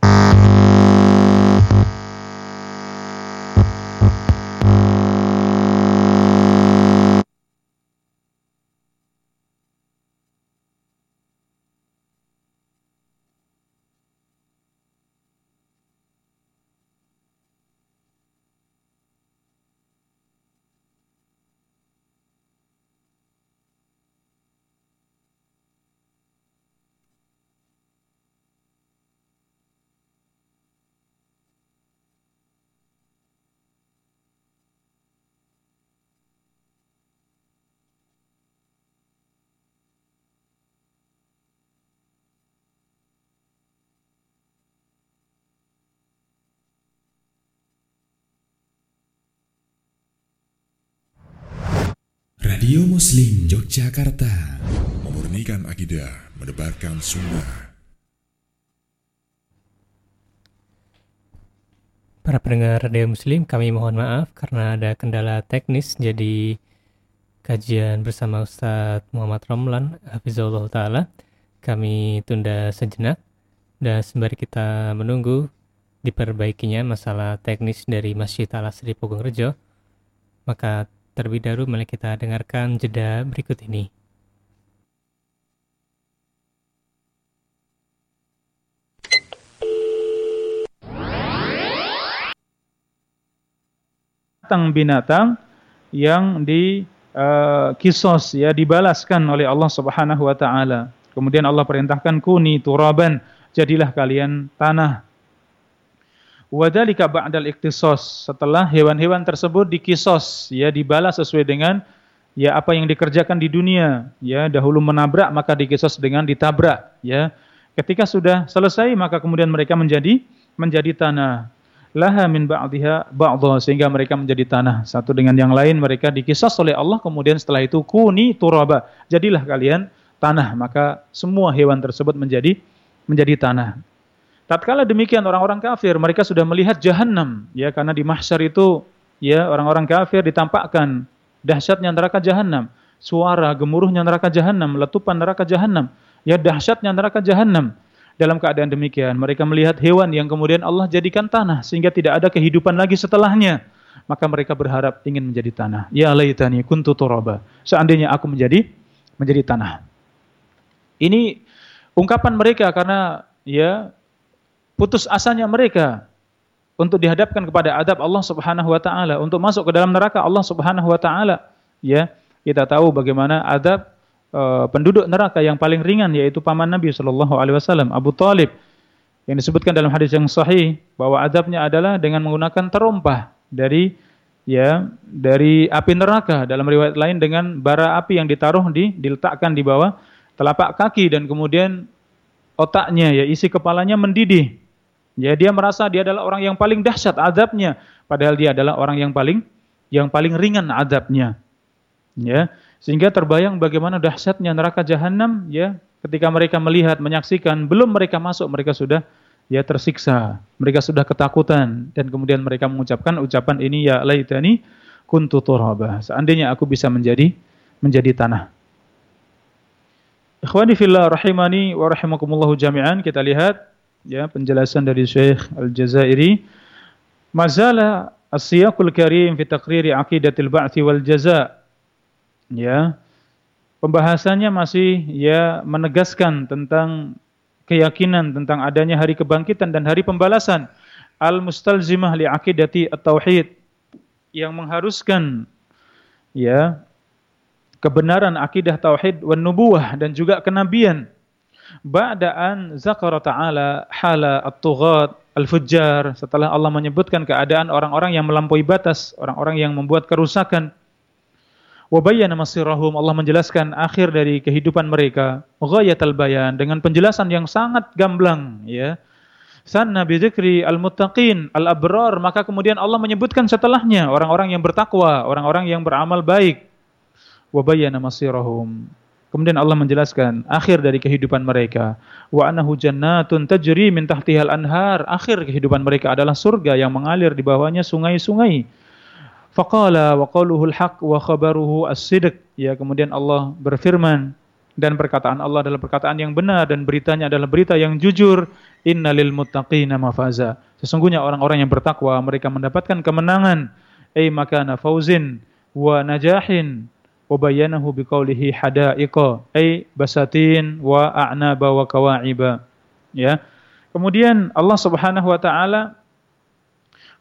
Yogyakarta Memurnikan akidah, mendebarkan sunnah. Para pendengar Radio Muslim, kami mohon maaf karena ada kendala teknis. Jadi kajian bersama Ustadz Muhammad Romlan Hafizullah Ta'ala kami tunda sejenak. Dan sembari kita menunggu diperbaikinya masalah teknis dari Masjid Al Asri Pogung Rejo, maka terlebih dahulu mari kita dengarkan jeda berikut ini. binatang yang di uh, kisos ya dibalaskan oleh Allah Subhanahu wa taala. Kemudian Allah perintahkan kuni turaban, jadilah kalian tanah. Wadalika ba'dal iktisos. Setelah hewan-hewan tersebut dikisos, ya dibalas sesuai dengan ya apa yang dikerjakan di dunia. Ya dahulu menabrak maka dikisos dengan ditabrak. Ya ketika sudah selesai maka kemudian mereka menjadi menjadi tanah. Laha min ba'diha ba'dha sehingga mereka menjadi tanah satu dengan yang lain mereka dikisas oleh Allah kemudian setelah itu kuni turaba jadilah kalian tanah maka semua hewan tersebut menjadi menjadi tanah Tatkala demikian orang-orang kafir mereka sudah melihat jahanam ya karena di mahsyar itu ya orang-orang kafir ditampakkan dahsyatnya neraka jahanam, suara gemuruhnya neraka jahanam, letupan neraka jahanam, ya dahsyatnya neraka jahanam. Dalam keadaan demikian mereka melihat hewan yang kemudian Allah jadikan tanah sehingga tidak ada kehidupan lagi setelahnya. Maka mereka berharap ingin menjadi tanah. Ya laitani kuntu turaba. Seandainya aku menjadi menjadi tanah. Ini ungkapan mereka karena ya putus asanya mereka untuk dihadapkan kepada adab Allah Subhanahu wa taala, untuk masuk ke dalam neraka Allah Subhanahu wa taala. Ya, kita tahu bagaimana adab uh, penduduk neraka yang paling ringan yaitu paman Nabi sallallahu alaihi wasallam, Abu Talib. Yang disebutkan dalam hadis yang sahih bahwa adabnya adalah dengan menggunakan terompah dari ya dari api neraka dalam riwayat lain dengan bara api yang ditaruh di diletakkan di bawah telapak kaki dan kemudian otaknya ya isi kepalanya mendidih Ya, dia merasa dia adalah orang yang paling dahsyat adabnya, padahal dia adalah orang yang paling yang paling ringan adabnya. Ya, sehingga terbayang bagaimana dahsyatnya neraka jahanam ya. Ketika mereka melihat menyaksikan belum mereka masuk mereka sudah ya tersiksa. Mereka sudah ketakutan. Dan kemudian mereka mengucapkan ucapan ini ya laitani kuntu turaba. Seandainya aku bisa menjadi menjadi tanah. Ikhwani fillah rahimani wa rahimakumullah jami'an. Kita lihat ya penjelasan dari Syekh Al-Jazairi. Mazala as-siyaqul karim fi taqriri aqidatil ba'thi wal jaza. Ya pembahasannya masih ya menegaskan tentang keyakinan tentang adanya hari kebangkitan dan hari pembalasan. Al-mustalzimah li aqidati at-tauhid yang mengharuskan ya kebenaran akidah tauhid wan nubuwah dan juga kenabian ba'da'an zakara ta'ala hala at-tughat al-fujjar setelah Allah menyebutkan keadaan orang-orang yang melampaui batas, orang-orang yang membuat kerusakan. Wa bayyana masirahum Allah menjelaskan akhir dari kehidupan mereka ghayatul bayan dengan penjelasan yang sangat gamblang ya. Sanna bi dzikri al-muttaqin al-abrar maka kemudian Allah menyebutkan setelahnya orang-orang yang bertakwa, orang-orang yang beramal baik. Wa bayyana masirahum Kemudian Allah menjelaskan akhir dari kehidupan mereka. Wa annahu jannatun tajri min tahtihal anhar. Akhir kehidupan mereka adalah surga yang mengalir di bawahnya sungai-sungai. Faqala wa qaluhul haq wa khabaruhu as-sidq. Ya, kemudian Allah berfirman dan perkataan Allah adalah perkataan yang benar dan beritanya adalah berita yang jujur. Innalil muttaqina mafaza. Sesungguhnya orang-orang yang bertakwa mereka mendapatkan kemenangan. Ay makana fauzin wa najahin biqaulihi hadaiqa ay basatin wa a'naba ya. Kemudian Allah Subhanahu wa taala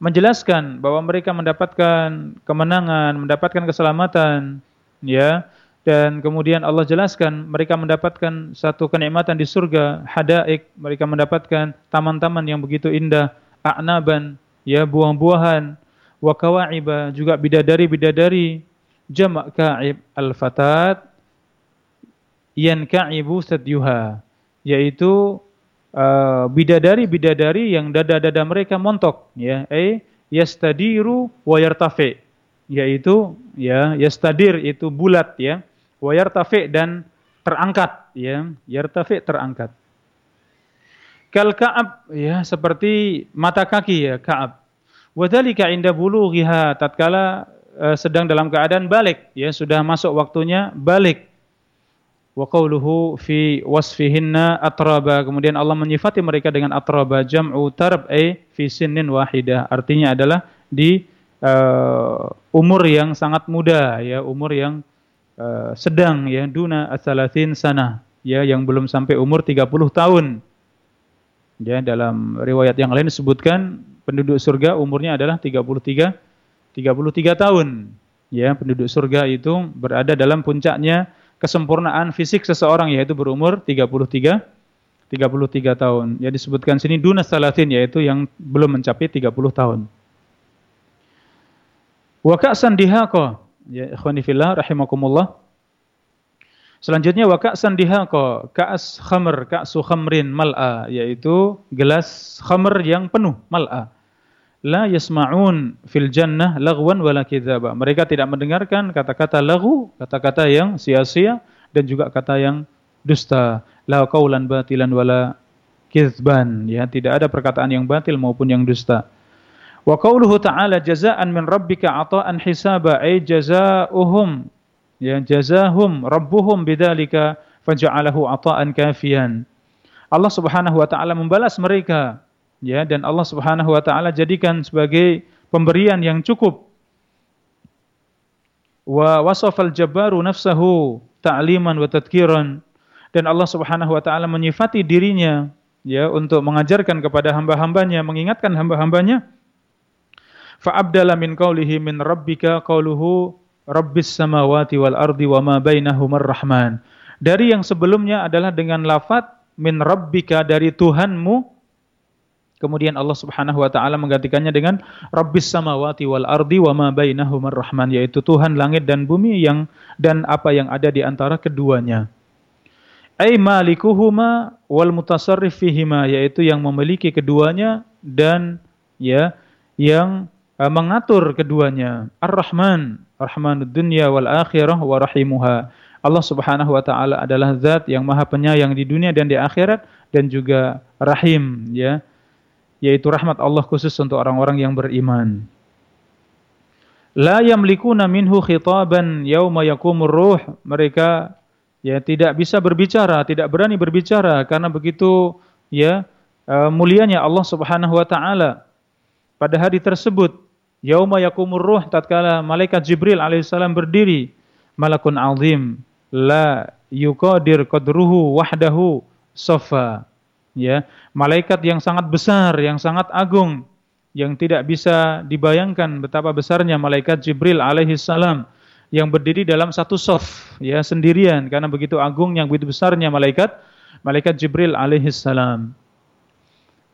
menjelaskan bahwa mereka mendapatkan kemenangan mendapatkan keselamatan ya. Dan kemudian Allah jelaskan mereka mendapatkan satu kenikmatan di surga hadaik mereka mendapatkan taman-taman yang begitu indah a'naban ya buah-buahan wa kawa'iba juga bidadari-bidadari jamak ka'ib al-fatat yanka'ibu sadyuha yaitu uh, bidadari-bidadari yang dada-dada mereka montok ya eh yastadiru wa yartafi yaitu ya yastadir itu bulat ya wa yartafi dan terangkat ya yartafi terangkat. Kal ka'ab ya seperti mata kaki ya ka'ab. Wadhalika inda bulughiha tatkala uh, sedang dalam keadaan balik. Ya sudah masuk waktunya balik. Wa qawluhu fi wasfihinna atraba. Kemudian Allah menyifati mereka dengan atraba jam'u tarab ay fi sinnin wahidah. Artinya adalah di uh, umur yang sangat muda ya umur yang uh, sedang ya duna asalatin sana ya yang belum sampai umur 30 tahun. Ya dalam riwayat yang lain disebutkan penduduk surga umurnya adalah 33 33 tahun ya penduduk surga itu berada dalam puncaknya kesempurnaan fisik seseorang yaitu berumur 33 33 tahun. Ya disebutkan sini dunas salatin yaitu yang belum mencapai 30 tahun. Wa ka'san dihaqa. Ya ikhwani fillah rahimakumullah. Selanjutnya wa ka'san dihaqa, ka'as khamr, ka'su khamrin mal'a yaitu gelas khamr yang penuh mal'a la yasma'un fil jannah lagwan wala kidzaba. Mereka tidak mendengarkan kata-kata lagu, kata-kata yang sia-sia dan juga kata yang dusta. La qaulan batilan wala kizban. Ya, tidak ada perkataan yang batil maupun yang dusta. Wa qauluhu ta'ala jazaan min rabbika ata'an hisaba ay jazaohum ya jazahum rabbuhum bidzalika faja'alahu ata'an kafiyan. Allah Subhanahu wa taala membalas mereka ya dan Allah Subhanahu wa taala jadikan sebagai pemberian yang cukup. Wa wasafal jabbaru nafsahu ta'liman wa tadhkiran. Dan Allah Subhanahu wa taala menyifati dirinya ya untuk mengajarkan kepada hamba-hambanya mengingatkan hamba-hambanya. Fa abdala min qawlihi min rabbika qawluhu rabbis samawati wal ardi wa ma bainahuma rahman. Dari yang sebelumnya adalah dengan lafaz min rabbika dari Tuhanmu Kemudian Allah Subhanahu wa taala menggantikannya dengan Rabbis samawati wal ardi wa ma bainahumar rahman yaitu Tuhan langit dan bumi yang dan apa yang ada di antara keduanya. Ai malikuhuma wal mutasarrif fihima yaitu yang memiliki keduanya dan ya yang uh, mengatur keduanya. Ar-Rahman, Rahmanud dunya wal akhirah wa rahimuha. Allah Subhanahu wa taala adalah zat yang maha penyayang di dunia dan di akhirat dan juga rahim ya yaitu rahmat Allah khusus untuk orang-orang yang beriman. La yamlikuna minhu khitaban yauma yakumur ruh. Mereka ya tidak bisa berbicara, tidak berani berbicara karena begitu ya uh, mulianya Allah Subhanahu wa taala pada hari tersebut yauma yakumur ruh tatkala malaikat Jibril alaihissalam berdiri malakun azim la yuqadir qadruhu wahdahu safa ya malaikat yang sangat besar yang sangat agung yang tidak bisa dibayangkan betapa besarnya malaikat Jibril alaihi salam yang berdiri dalam satu sof ya sendirian karena begitu agung yang begitu besarnya malaikat malaikat Jibril alaihi salam.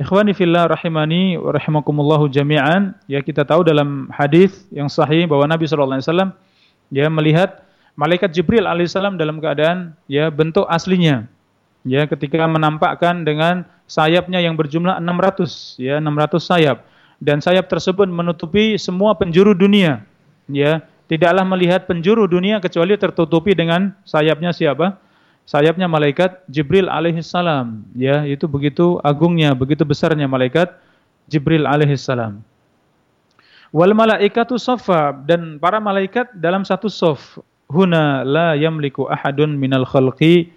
Ikhwani fillah rahimani wa rahimakumullahu jami'an ya kita tahu dalam hadis yang sahih bahwa Nabi sallallahu alaihi wasallam ya melihat malaikat Jibril alaihissalam dalam keadaan ya bentuk aslinya ya ketika menampakkan dengan sayapnya yang berjumlah 600 ya 600 sayap. Dan sayap tersebut menutupi semua penjuru dunia ya. Tidaklah melihat penjuru dunia kecuali tertutupi dengan sayapnya siapa? Sayapnya malaikat Jibril alaihissalam ya. Itu begitu agungnya begitu besarnya malaikat Jibril alaihissalam wal malaikatu safa dan para malaikat dalam satu saf. Huna la yamliku ahadun minal khalqi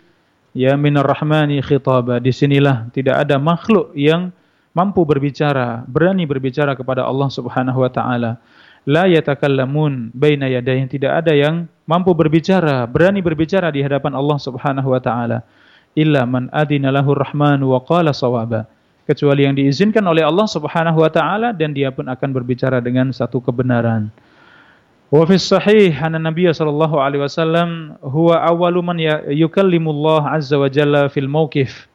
ya minar rahmani khitaba. Di sinilah tidak ada makhluk yang mampu berbicara, berani berbicara kepada Allah Subhanahu wa taala. La yatakallamun baina yadayhi, tidak ada yang mampu berbicara, berani berbicara di hadapan Allah Subhanahu wa taala. Illa man adina lahu rahman wa qala sawaba. Kecuali yang diizinkan oleh Allah Subhanahu wa taala dan dia pun akan berbicara dengan satu kebenaran. Wa fi sahih anna Nabiy sallallahu alaihi wasallam huwa awwalu man ya-, yukallimullah azza wa jalla fil mauqif.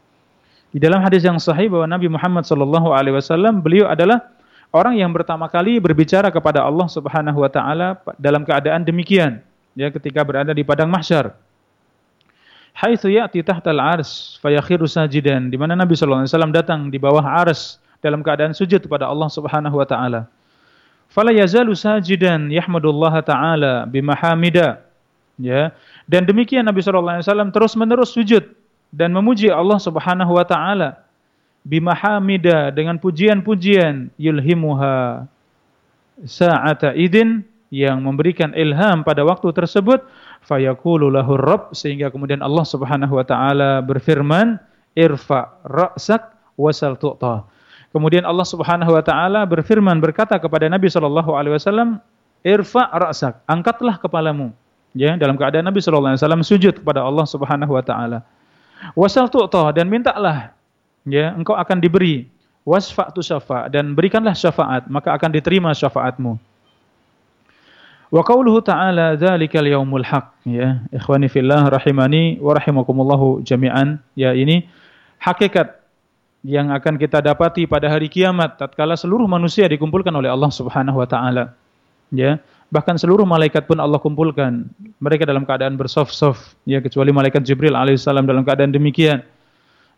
Di dalam hadis yang sahih bahwa Nabi Muhammad sallallahu alaihi wasallam beliau adalah orang yang pertama kali berbicara kepada Allah Subhanahu wa taala dalam keadaan demikian ya ketika berada di padang mahsyar. Haitsu ya'ti tahtal ars fayakhiru sajidan di mana Nabi sallallahu alaihi wasallam datang di bawah ars dalam keadaan sujud kepada Allah Subhanahu wa taala fala yazalu sajidan yahmadullah taala bimahamida ya. Dan demikian Nabi sallallahu alaihi wasallam terus-menerus sujud dan memuji Allah Subhanahu wa taala bimahamida dengan pujian-pujian yulhimuha sa'ata idin yang memberikan ilham pada waktu tersebut. Fayaqulu lahur rabb sehingga kemudian Allah Subhanahu wa taala berfirman irfa ra'sak wasal tu'ta. Kemudian Allah Subhanahu wa taala berfirman berkata kepada Nabi sallallahu alaihi wasallam irfa ra'sak, angkatlah kepalamu. Ya, dalam keadaan Nabi sallallahu alaihi wasallam sujud kepada Allah Subhanahu wa taala. Wasal tu'ta dan mintalah ya, engkau akan diberi. Wasfa'tu syafa dan berikanlah syafaat, maka akan diterima syafaatmu. Wa qauluhu ta'ala dzalikal yaumul haq ya ikhwani fillah rahimani wa rahimakumullah jami'an ya ini hakikat yang akan kita dapati pada hari kiamat tatkala seluruh manusia dikumpulkan oleh Allah Subhanahu wa taala. Ya, bahkan seluruh malaikat pun Allah kumpulkan. Mereka dalam keadaan bersof-sof, ya kecuali malaikat Jibril alaihissalam dalam keadaan demikian.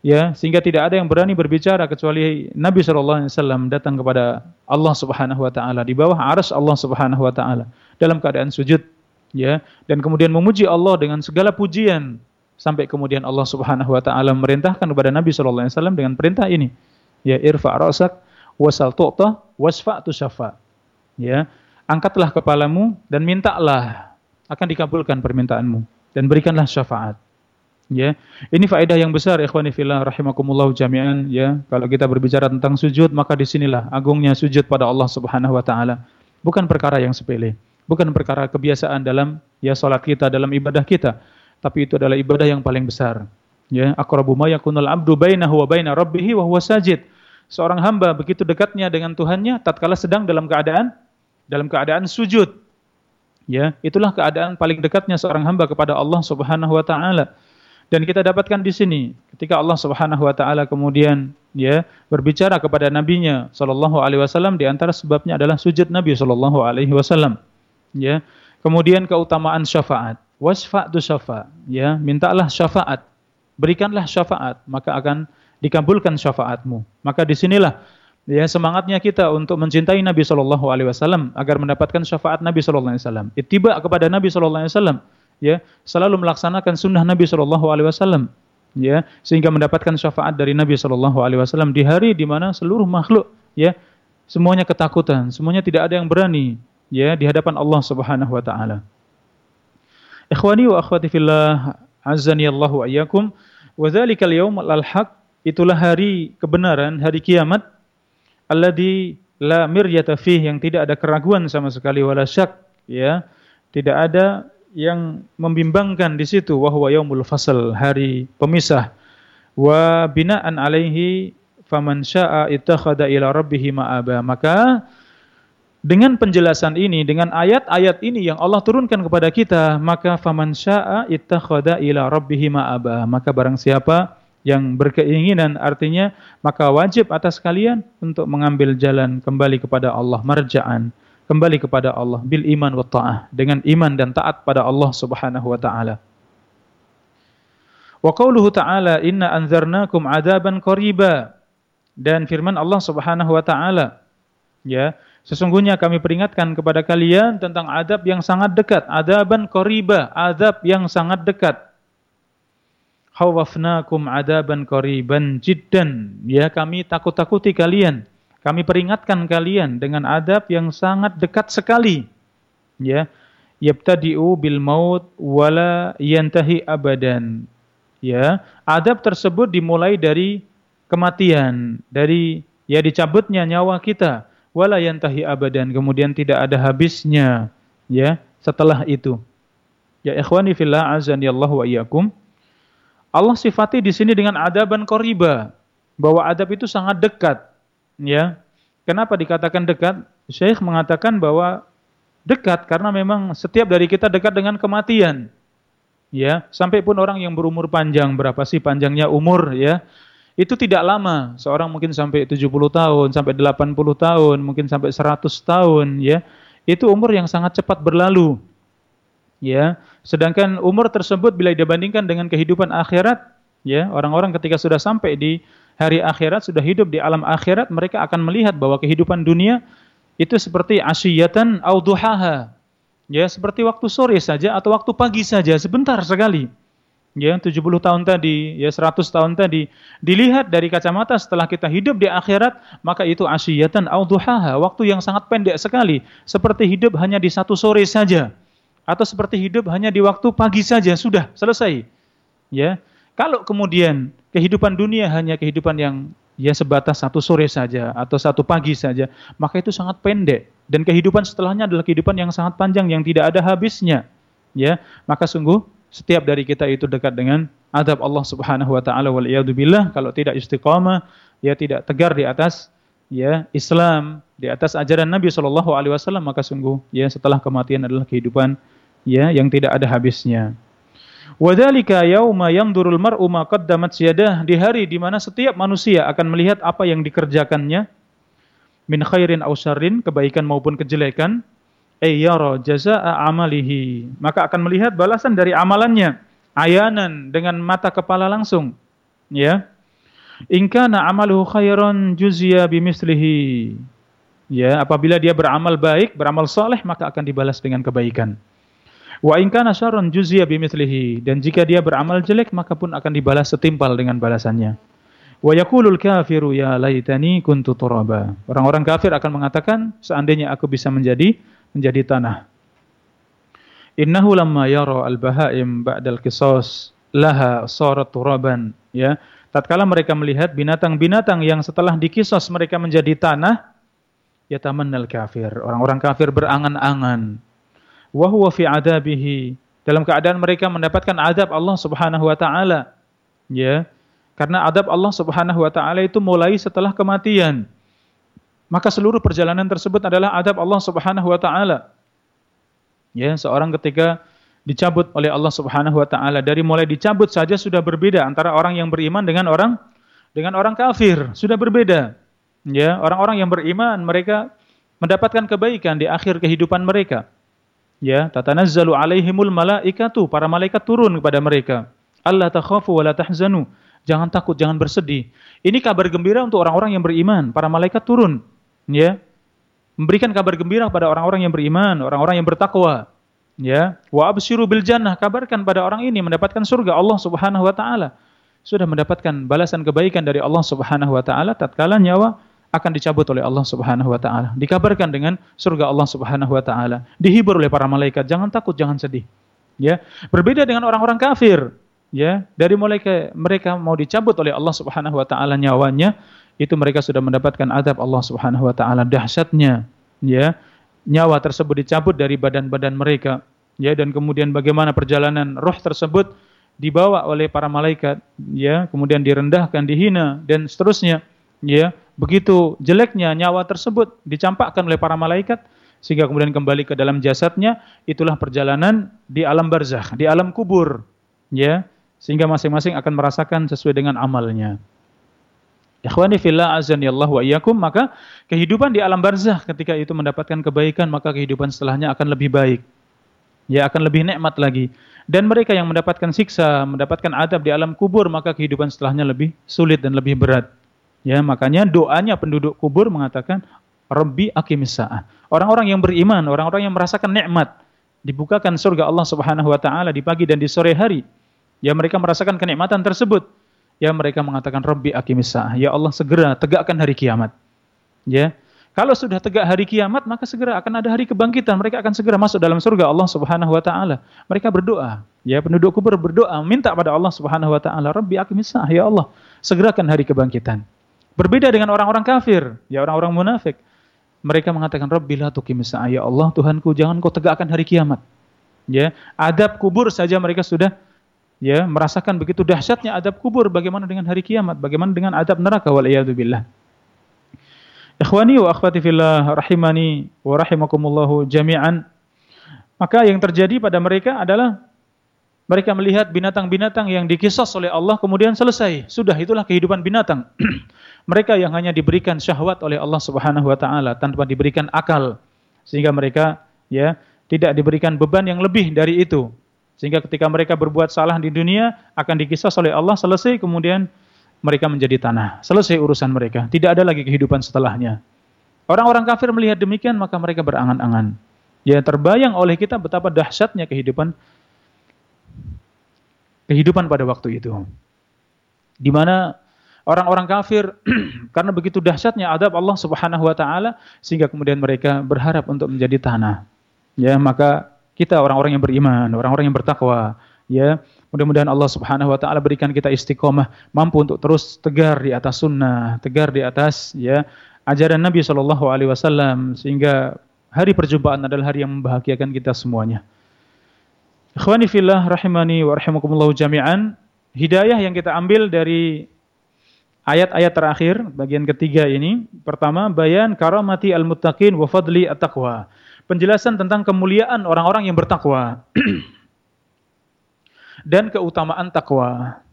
Ya, sehingga tidak ada yang berani berbicara kecuali Nabi sallallahu alaihi wasallam datang kepada Allah Subhanahu wa taala di bawah arsy Allah Subhanahu wa taala dalam keadaan sujud, ya, dan kemudian memuji Allah dengan segala pujian sampai kemudian Allah Subhanahu wa taala memerintahkan kepada Nabi sallallahu alaihi wasallam dengan perintah ini. Ya irfa ra'sak wasal tu'ta wasfa'tu syafa. Ya, angkatlah kepalamu dan mintalah akan dikabulkan permintaanmu dan berikanlah syafaat. Ya, ini faedah yang besar ikhwani fillah rahimakumullah jami'an ya. Kalau kita berbicara tentang sujud maka di sinilah agungnya sujud pada Allah Subhanahu wa taala. Bukan perkara yang sepele, bukan perkara kebiasaan dalam ya salat kita, dalam ibadah kita tapi itu adalah ibadah yang paling besar. Ya, aqrabu ma yakunul abdu bainahu wa baina rabbih wa huwa sajid. Seorang hamba begitu dekatnya dengan Tuhannya tatkala sedang dalam keadaan dalam keadaan sujud. Ya, itulah keadaan paling dekatnya seorang hamba kepada Allah Subhanahu wa taala. Dan kita dapatkan di sini ketika Allah Subhanahu wa taala kemudian ya berbicara kepada nabinya sallallahu alaihi wasallam di antara sebabnya adalah sujud Nabi sallallahu alaihi wasallam. Ya. Kemudian keutamaan syafaat wasfa'tu syafa, ya, mintalah syafaat, berikanlah syafaat, maka akan dikabulkan syafaatmu. Maka di sinilah ya semangatnya kita untuk mencintai Nabi Shallallahu Alaihi Wasallam agar mendapatkan syafaat Nabi Shallallahu Alaihi Wasallam. Ittiba kepada Nabi Shallallahu Alaihi Wasallam, ya, selalu melaksanakan sunnah Nabi Shallallahu Alaihi Wasallam, ya, sehingga mendapatkan syafaat dari Nabi Shallallahu Alaihi Wasallam di hari di mana seluruh makhluk, ya, semuanya ketakutan, semuanya tidak ada yang berani, ya, di hadapan Allah Subhanahu Wa Taala. Ikhwani wa akhwati fillah, azani Allah wa iyyakum. Wa dzalikal yaum al-haq, itulah hari kebenaran, hari kiamat alladzi la miryata fih yang tidak ada keraguan sama sekali wala syak, ya. Tidak ada yang membimbangkan di situ wahwa yaumul fasal, hari pemisah. Wa binaan alaihi faman syaa'a ittakhadha ila rabbih ma'aba. Maka dengan penjelasan ini, dengan ayat-ayat ini yang Allah turunkan kepada kita, maka faman syaa ittakhadha ila rabbih ma'aba. Maka barang siapa yang berkeinginan artinya maka wajib atas kalian untuk mengambil jalan kembali kepada Allah marja'an, kembali kepada Allah bil iman wa ta'ah, dengan iman dan taat pada Allah Subhanahu wa taala. Wa qauluhu ta'ala inna anzarnakum adaban qariba. Dan firman Allah Subhanahu wa taala ya Sesungguhnya kami peringatkan kepada kalian tentang adab yang sangat dekat, adaban qariba, adab yang sangat dekat. Khawafnakum adaban qariban jiddan. Ya, kami takut-takuti kalian. Kami peringatkan kalian dengan adab yang sangat dekat sekali. Ya. Yabtadi'u bil maut wala yantahi abadan. Ya, adab tersebut dimulai dari kematian, dari ya dicabutnya nyawa kita wala yantahi abadan. Kemudian tidak ada habisnya ya setelah itu. Ya ikhwani fillah azani Allah wa iyyakum. Allah sifati di sini dengan adaban qariba. Bahwa adab itu sangat dekat ya. Kenapa dikatakan dekat? Syekh mengatakan bahwa dekat karena memang setiap dari kita dekat dengan kematian ya. Sampai pun orang yang berumur panjang berapa sih panjangnya umur ya itu tidak lama. Seorang mungkin sampai 70 tahun, sampai 80 tahun, mungkin sampai 100 tahun ya. Itu umur yang sangat cepat berlalu. Ya. Sedangkan umur tersebut bila dibandingkan dengan kehidupan akhirat, ya, orang-orang ketika sudah sampai di hari akhirat, sudah hidup di alam akhirat, mereka akan melihat bahwa kehidupan dunia itu seperti asyiyatan au duhaha. Ya, seperti waktu sore saja atau waktu pagi saja, sebentar sekali. Ya 70 tahun tadi, ya 100 tahun tadi, dilihat dari kacamata setelah kita hidup di akhirat, maka itu asyiyatan au duhaha, waktu yang sangat pendek sekali, seperti hidup hanya di satu sore saja atau seperti hidup hanya di waktu pagi saja, sudah selesai. Ya. Kalau kemudian kehidupan dunia hanya kehidupan yang ya sebatas satu sore saja atau satu pagi saja, maka itu sangat pendek dan kehidupan setelahnya adalah kehidupan yang sangat panjang yang tidak ada habisnya. Ya, maka sungguh setiap dari kita itu dekat dengan adab Allah Subhanahu wa taala wal billah kalau tidak istiqamah ya tidak tegar di atas ya Islam di atas ajaran Nabi Shallallahu alaihi wasallam maka sungguh ya setelah kematian adalah kehidupan ya yang tidak ada habisnya. Wadzalika yauma yanzurul mar'u ma qaddamat yadah di hari di mana setiap manusia akan melihat apa yang dikerjakannya min khairin aw kebaikan maupun kejelekan ayyara jazaa amalihi. Maka akan melihat balasan dari amalannya. Ayanan dengan mata kepala langsung. Ya. In kana amaluhu khairan juzia bimislihi. Ya apabila dia beramal baik beramal soleh maka akan dibalas dengan kebaikan. Wa in kana syarran juzia bimislihi. Dan jika dia beramal jelek maka pun akan dibalas setimpal dengan balasannya. Wa yaqulul kafiru ya laitani kuntu turaba. Orang-orang kafir akan mengatakan seandainya aku bisa menjadi menjadi tanah. Innahu lamma yara al-bahaim ba'dal qisas laha sarat turaban ya. Tatkala mereka melihat binatang-binatang yang setelah dikisos mereka menjadi tanah, yatamannal kafir. Orang-orang kafir berangan-angan. Wa huwa fi adabihi. Dalam keadaan mereka mendapatkan adab Allah Subhanahu wa taala. Ya. Karena adab Allah Subhanahu wa taala itu mulai setelah kematian maka seluruh perjalanan tersebut adalah adab Allah Subhanahu wa taala. Ya, seorang ketika dicabut oleh Allah Subhanahu wa taala dari mulai dicabut saja sudah berbeda antara orang yang beriman dengan orang dengan orang kafir, sudah berbeda. Ya, orang-orang yang beriman mereka mendapatkan kebaikan di akhir kehidupan mereka. Ya, tatanazzalu alaihimul malaikatu, para malaikat turun kepada mereka. Allah takhafu wa la tahzanu. Jangan takut, jangan bersedih. Ini kabar gembira untuk orang-orang yang beriman. Para malaikat turun ya memberikan kabar gembira pada orang-orang yang beriman, orang-orang yang bertakwa. Ya, wa absyiru bil jannah, kabarkan pada orang ini mendapatkan surga Allah Subhanahu wa taala. Sudah mendapatkan balasan kebaikan dari Allah Subhanahu wa taala tatkala nyawa akan dicabut oleh Allah Subhanahu wa taala. Dikabarkan dengan surga Allah Subhanahu wa taala. Dihibur oleh para malaikat, jangan takut, jangan sedih. Ya, berbeda dengan orang-orang kafir. Ya, dari mulai ke mereka mau dicabut oleh Allah Subhanahu wa taala nyawanya, itu mereka sudah mendapatkan adab Allah Subhanahu wa taala dahsyatnya ya. Nyawa tersebut dicabut dari badan-badan mereka ya. Dan kemudian bagaimana perjalanan roh tersebut dibawa oleh para malaikat ya. Kemudian direndahkan dihina dan seterusnya ya. Begitu jeleknya nyawa tersebut dicampakkan oleh para malaikat sehingga kemudian kembali ke dalam jasadnya itulah perjalanan di alam barzakh di alam kubur ya. Sehingga masing-masing akan merasakan sesuai dengan amalnya Ikhwani fillah azan Allah wa iyyakum maka kehidupan di alam barzah ketika itu mendapatkan kebaikan maka kehidupan setelahnya akan lebih baik. Ya akan lebih nikmat lagi. Dan mereka yang mendapatkan siksa, mendapatkan adab di alam kubur maka kehidupan setelahnya lebih sulit dan lebih berat. Ya, makanya doanya penduduk kubur mengatakan Rabbi aqimis sa'ah. Orang-orang yang beriman, orang-orang yang merasakan nikmat dibukakan surga Allah Subhanahu wa taala di pagi dan di sore hari. Ya mereka merasakan kenikmatan tersebut ya mereka mengatakan Rabbi aqimis Ya Allah segera tegakkan hari kiamat. Ya. Kalau sudah tegak hari kiamat maka segera akan ada hari kebangkitan. Mereka akan segera masuk dalam surga Allah Subhanahu wa taala. Mereka berdoa. Ya, penduduk kubur berdoa minta pada Allah Subhanahu wa taala, Rabbi aqimis Ya Allah, segerakan hari kebangkitan. Berbeda dengan orang-orang kafir, ya orang-orang munafik. Mereka mengatakan Rabbi la tuqimis Ya Allah, Tuhanku jangan kau tegakkan hari kiamat. Ya, adab kubur saja mereka sudah ya merasakan begitu dahsyatnya adab kubur bagaimana dengan hari kiamat bagaimana dengan adab neraka wal billah Ikhwani wa akhwati fillah rahimani wa rahimakumullahu jami'an maka yang terjadi pada mereka adalah mereka melihat binatang-binatang yang dikisas oleh Allah kemudian selesai. Sudah itulah kehidupan binatang. mereka yang hanya diberikan syahwat oleh Allah Subhanahu wa taala tanpa diberikan akal sehingga mereka ya tidak diberikan beban yang lebih dari itu. Sehingga ketika mereka berbuat salah di dunia akan dikisah oleh Allah selesai kemudian mereka menjadi tanah. Selesai urusan mereka. Tidak ada lagi kehidupan setelahnya. Orang-orang kafir melihat demikian maka mereka berangan-angan. Ya terbayang oleh kita betapa dahsyatnya kehidupan kehidupan pada waktu itu. Di mana orang-orang kafir karena begitu dahsyatnya adab Allah Subhanahu wa taala sehingga kemudian mereka berharap untuk menjadi tanah. Ya, maka kita orang-orang yang beriman, orang-orang yang bertakwa, ya, mudah-mudahan Allah Subhanahu wa taala berikan kita istiqomah, mampu untuk terus tegar di atas sunnah, tegar di atas ya ajaran Nabi Shallallahu alaihi wasallam sehingga hari perjumpaan adalah hari yang membahagiakan kita semuanya. Ikhwani fillah rahimani wa rahimakumullah jami'an. Hidayah yang kita ambil dari ayat-ayat terakhir bagian ketiga ini, pertama bayan karamati al-muttaqin wa fadli at-taqwa. Penjelasan tentang kemuliaan orang-orang yang bertakwa dan keutamaan takwa.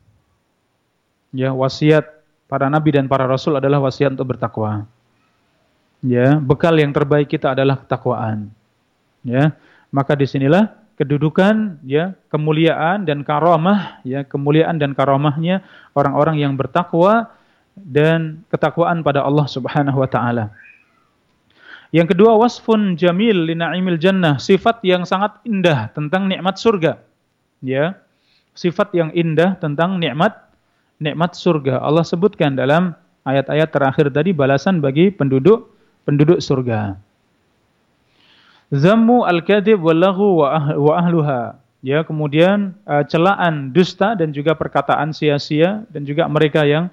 Ya, wasiat para nabi dan para rasul adalah wasiat untuk bertakwa. Ya, bekal yang terbaik kita adalah ketakwaan. Ya, maka di sinilah kedudukan ya kemuliaan dan karamah ya kemuliaan dan karamahnya orang-orang yang bertakwa dan ketakwaan pada Allah Subhanahu wa taala. Yang kedua wasfun jamil li na'imil jannah, sifat yang sangat indah tentang nikmat surga. Ya. Sifat yang indah tentang nikmat nikmat surga. Allah sebutkan dalam ayat-ayat terakhir tadi balasan bagi penduduk penduduk surga. Zammu al-kadhib wal ah-, wa ahluha. Ya, kemudian uh, celaan dusta dan juga perkataan sia-sia dan juga mereka yang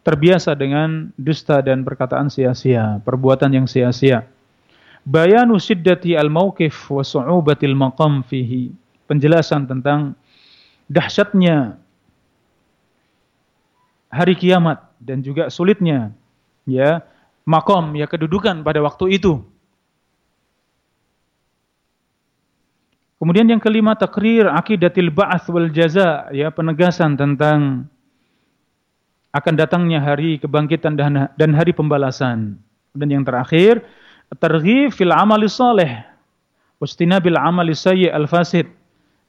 terbiasa dengan dusta dan perkataan sia-sia, perbuatan yang sia-sia. Bayanu siddati al-mauqif wa su'ubatil maqam fihi. Penjelasan tentang dahsyatnya hari kiamat dan juga sulitnya ya makom ya kedudukan pada waktu itu Kemudian yang kelima takrir akidatil ba'ats wal jaza ya penegasan tentang akan datangnya hari kebangkitan dan dan hari pembalasan. Dan yang terakhir targhib fil amali saleh wastinabil amali sayyi al fasid.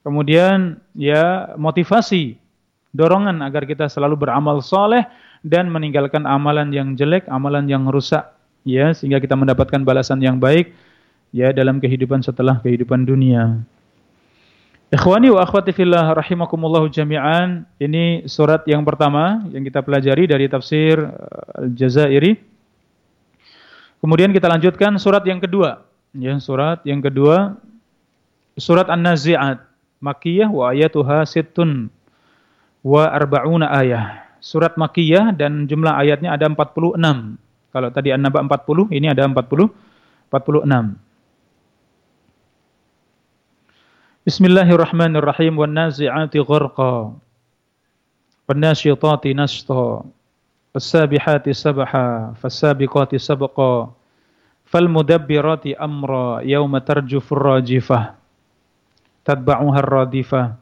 Kemudian ya motivasi dorongan agar kita selalu beramal soleh dan meninggalkan amalan yang jelek, amalan yang rusak ya sehingga kita mendapatkan balasan yang baik ya dalam kehidupan setelah kehidupan dunia. Ikhwani wa akhwati fillah rahimakumullah jami'an. Ini surat yang pertama yang kita pelajari dari tafsir uh, Al-Jazairi. Kemudian kita lanjutkan surat yang kedua. Ya, surat yang kedua surat An-Nazi'at, Makkiyah wa ayatuha sittun wa arba'una ayah. Surat Makkiyah dan jumlah ayatnya ada 46. Kalau tadi An-Naba 40, ini ada 40 46. Bismillahirrahmanirrahim wan nazi'ati gharqa wan nasyitati nashta was-sabihati sabha fas-sabiqati sabqa fal mudabbirati amra yawma tarjufur rajifah tatba'uha ar-radifah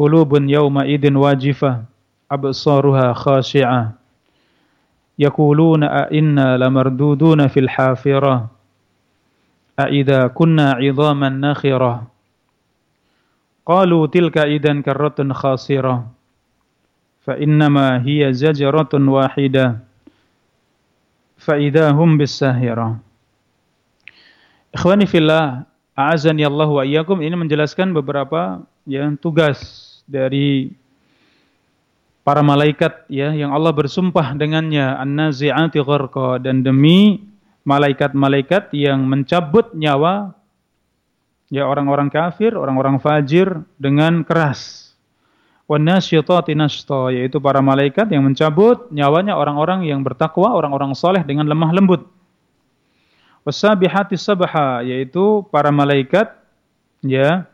qulubun yawma idin wajifah absaruha khashi'ah yaquluna a inna lamarduduna fil hafirah a idza kunna 'idhaman nakhirah Qalu tilka idan karratun khasirah. Fa innama hiya zajratun wahidah. Fa idahum bisahirah. Ikhwani fillah, a'azani Allah wa iyyakum ini menjelaskan beberapa ya tugas dari para malaikat ya yang Allah bersumpah dengannya an-nazi'ati gharqa dan demi malaikat-malaikat yang mencabut nyawa ya orang-orang kafir, orang-orang fajir dengan keras. Wanasyitati yaitu para malaikat yang mencabut nyawanya orang-orang yang bertakwa, orang-orang soleh dengan lemah lembut. Wasabihati sabha yaitu para malaikat ya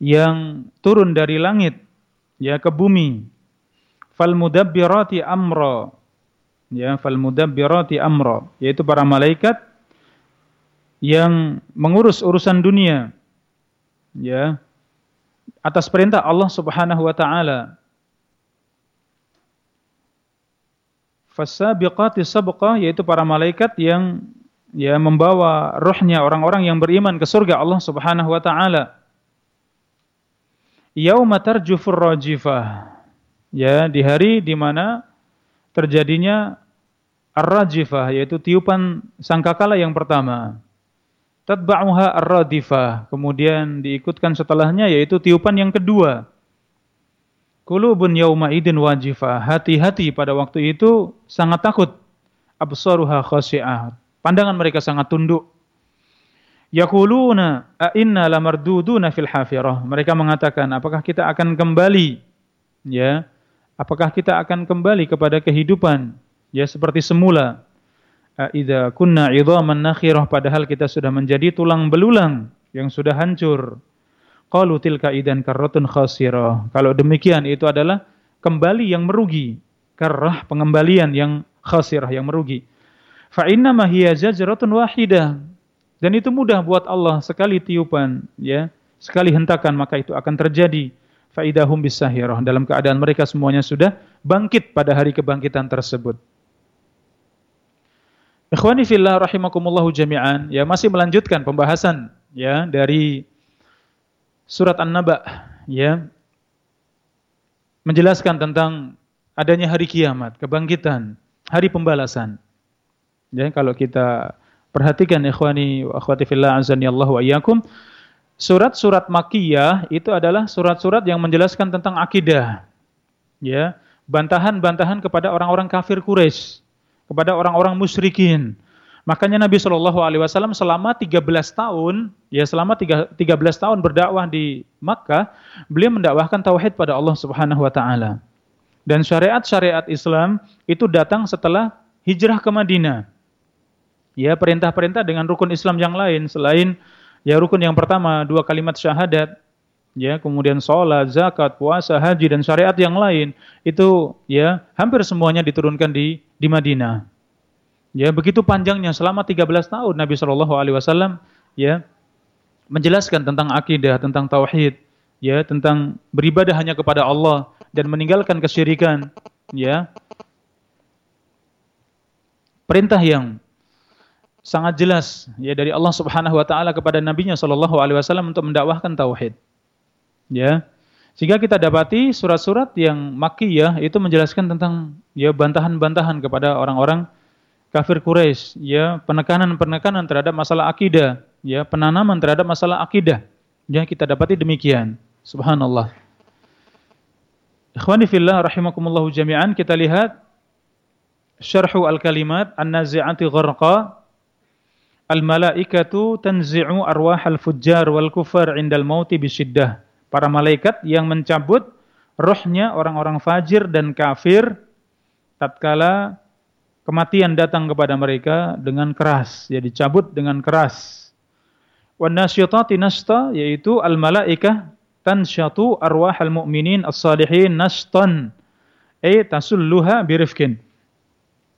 yang turun dari langit ya ke bumi. Fal mudabbirati amra ya fal mudabbirati amra yaitu para malaikat yang mengurus urusan dunia ya atas perintah Allah Subhanahu wa taala. Fasabiqati sabqa yaitu para malaikat yang ya membawa rohnya orang-orang yang beriman ke surga Allah Subhanahu wa taala. Yauma tarjufur rajifah ya di hari di mana terjadinya ar-rajifah yaitu tiupan sangkakala yang pertama tatba'uha ar-radifah. Kemudian diikutkan setelahnya yaitu tiupan yang kedua. Kulubun yauma idin wajifah. Hati-hati pada waktu itu sangat takut. Absaruha khasyi'ah. Pandangan mereka sangat tunduk. Yaquluna a inna lamarduduna fil hafirah. Mereka mengatakan, apakah kita akan kembali ya? Apakah kita akan kembali kepada kehidupan ya seperti semula? Idza kunna idhaman nakhirah padahal kita sudah menjadi tulang belulang yang sudah hancur. Qalu tilka idan karratun khasirah. Kalau demikian itu adalah kembali yang merugi. Karrah pengembalian yang khasirah yang merugi. Fa inna ma hiya zajratun wahidah. Dan itu mudah buat Allah sekali tiupan ya, sekali hentakan maka itu akan terjadi. Faidahum bisahirah dalam keadaan mereka semuanya sudah bangkit pada hari kebangkitan tersebut. Ikhwani fillah rahimakumullahu jami'an, ya masih melanjutkan pembahasan ya dari surat An-Naba ya menjelaskan tentang adanya hari kiamat, kebangkitan, hari pembalasan. Ya, kalau kita perhatikan ikhwani wa akhwati fillah azani wa iyyakum, surat-surat Makkiyah itu adalah surat-surat yang menjelaskan tentang akidah. Ya, bantahan-bantahan kepada orang-orang kafir Quraisy, kepada orang-orang musyrikin, Makanya Nabi Shallallahu Alaihi Wasallam selama 13 tahun, ya selama 13 tahun berdakwah di Makkah, beliau mendakwahkan tauhid pada Allah Subhanahu Wa Taala. Dan syariat-syariat Islam itu datang setelah hijrah ke Madinah. Ya perintah-perintah dengan rukun Islam yang lain selain ya rukun yang pertama dua kalimat syahadat, ya kemudian sholat, zakat, puasa, haji dan syariat yang lain itu ya hampir semuanya diturunkan di di Madinah. Ya, begitu panjangnya selama 13 tahun Nabi Shallallahu alaihi wasallam ya menjelaskan tentang akidah, tentang tauhid, ya, tentang beribadah hanya kepada Allah dan meninggalkan kesyirikan, ya. Perintah yang sangat jelas ya dari Allah Subhanahu wa taala kepada nabinya sallallahu alaihi wasallam untuk mendakwahkan tauhid. Ya. Sehingga kita dapati surat-surat yang makkiyah itu menjelaskan tentang ya bantahan-bantahan kepada orang-orang kafir Quraisy, ya, penekanan-penekanan terhadap masalah akidah, ya, penanaman terhadap masalah akidah. Ya, kita dapati demikian. Subhanallah. Ikhwani fillah rahimakumullahu jami'an, kita lihat syarhu al-kalimat an-nazi'ati gharqa al-malaikatu tanzi'u arwahal fujjar wal kufar indal mauti bisyiddah. Para malaikat yang mencabut rohnya orang-orang fajir dan kafir tatkala kematian datang kepada mereka dengan keras, ya dicabut dengan keras. Wan nasyatati nasta yaitu al malaikah tansyatu arwahal mu'minin as-salihin nastan ay tasulluha birifkin.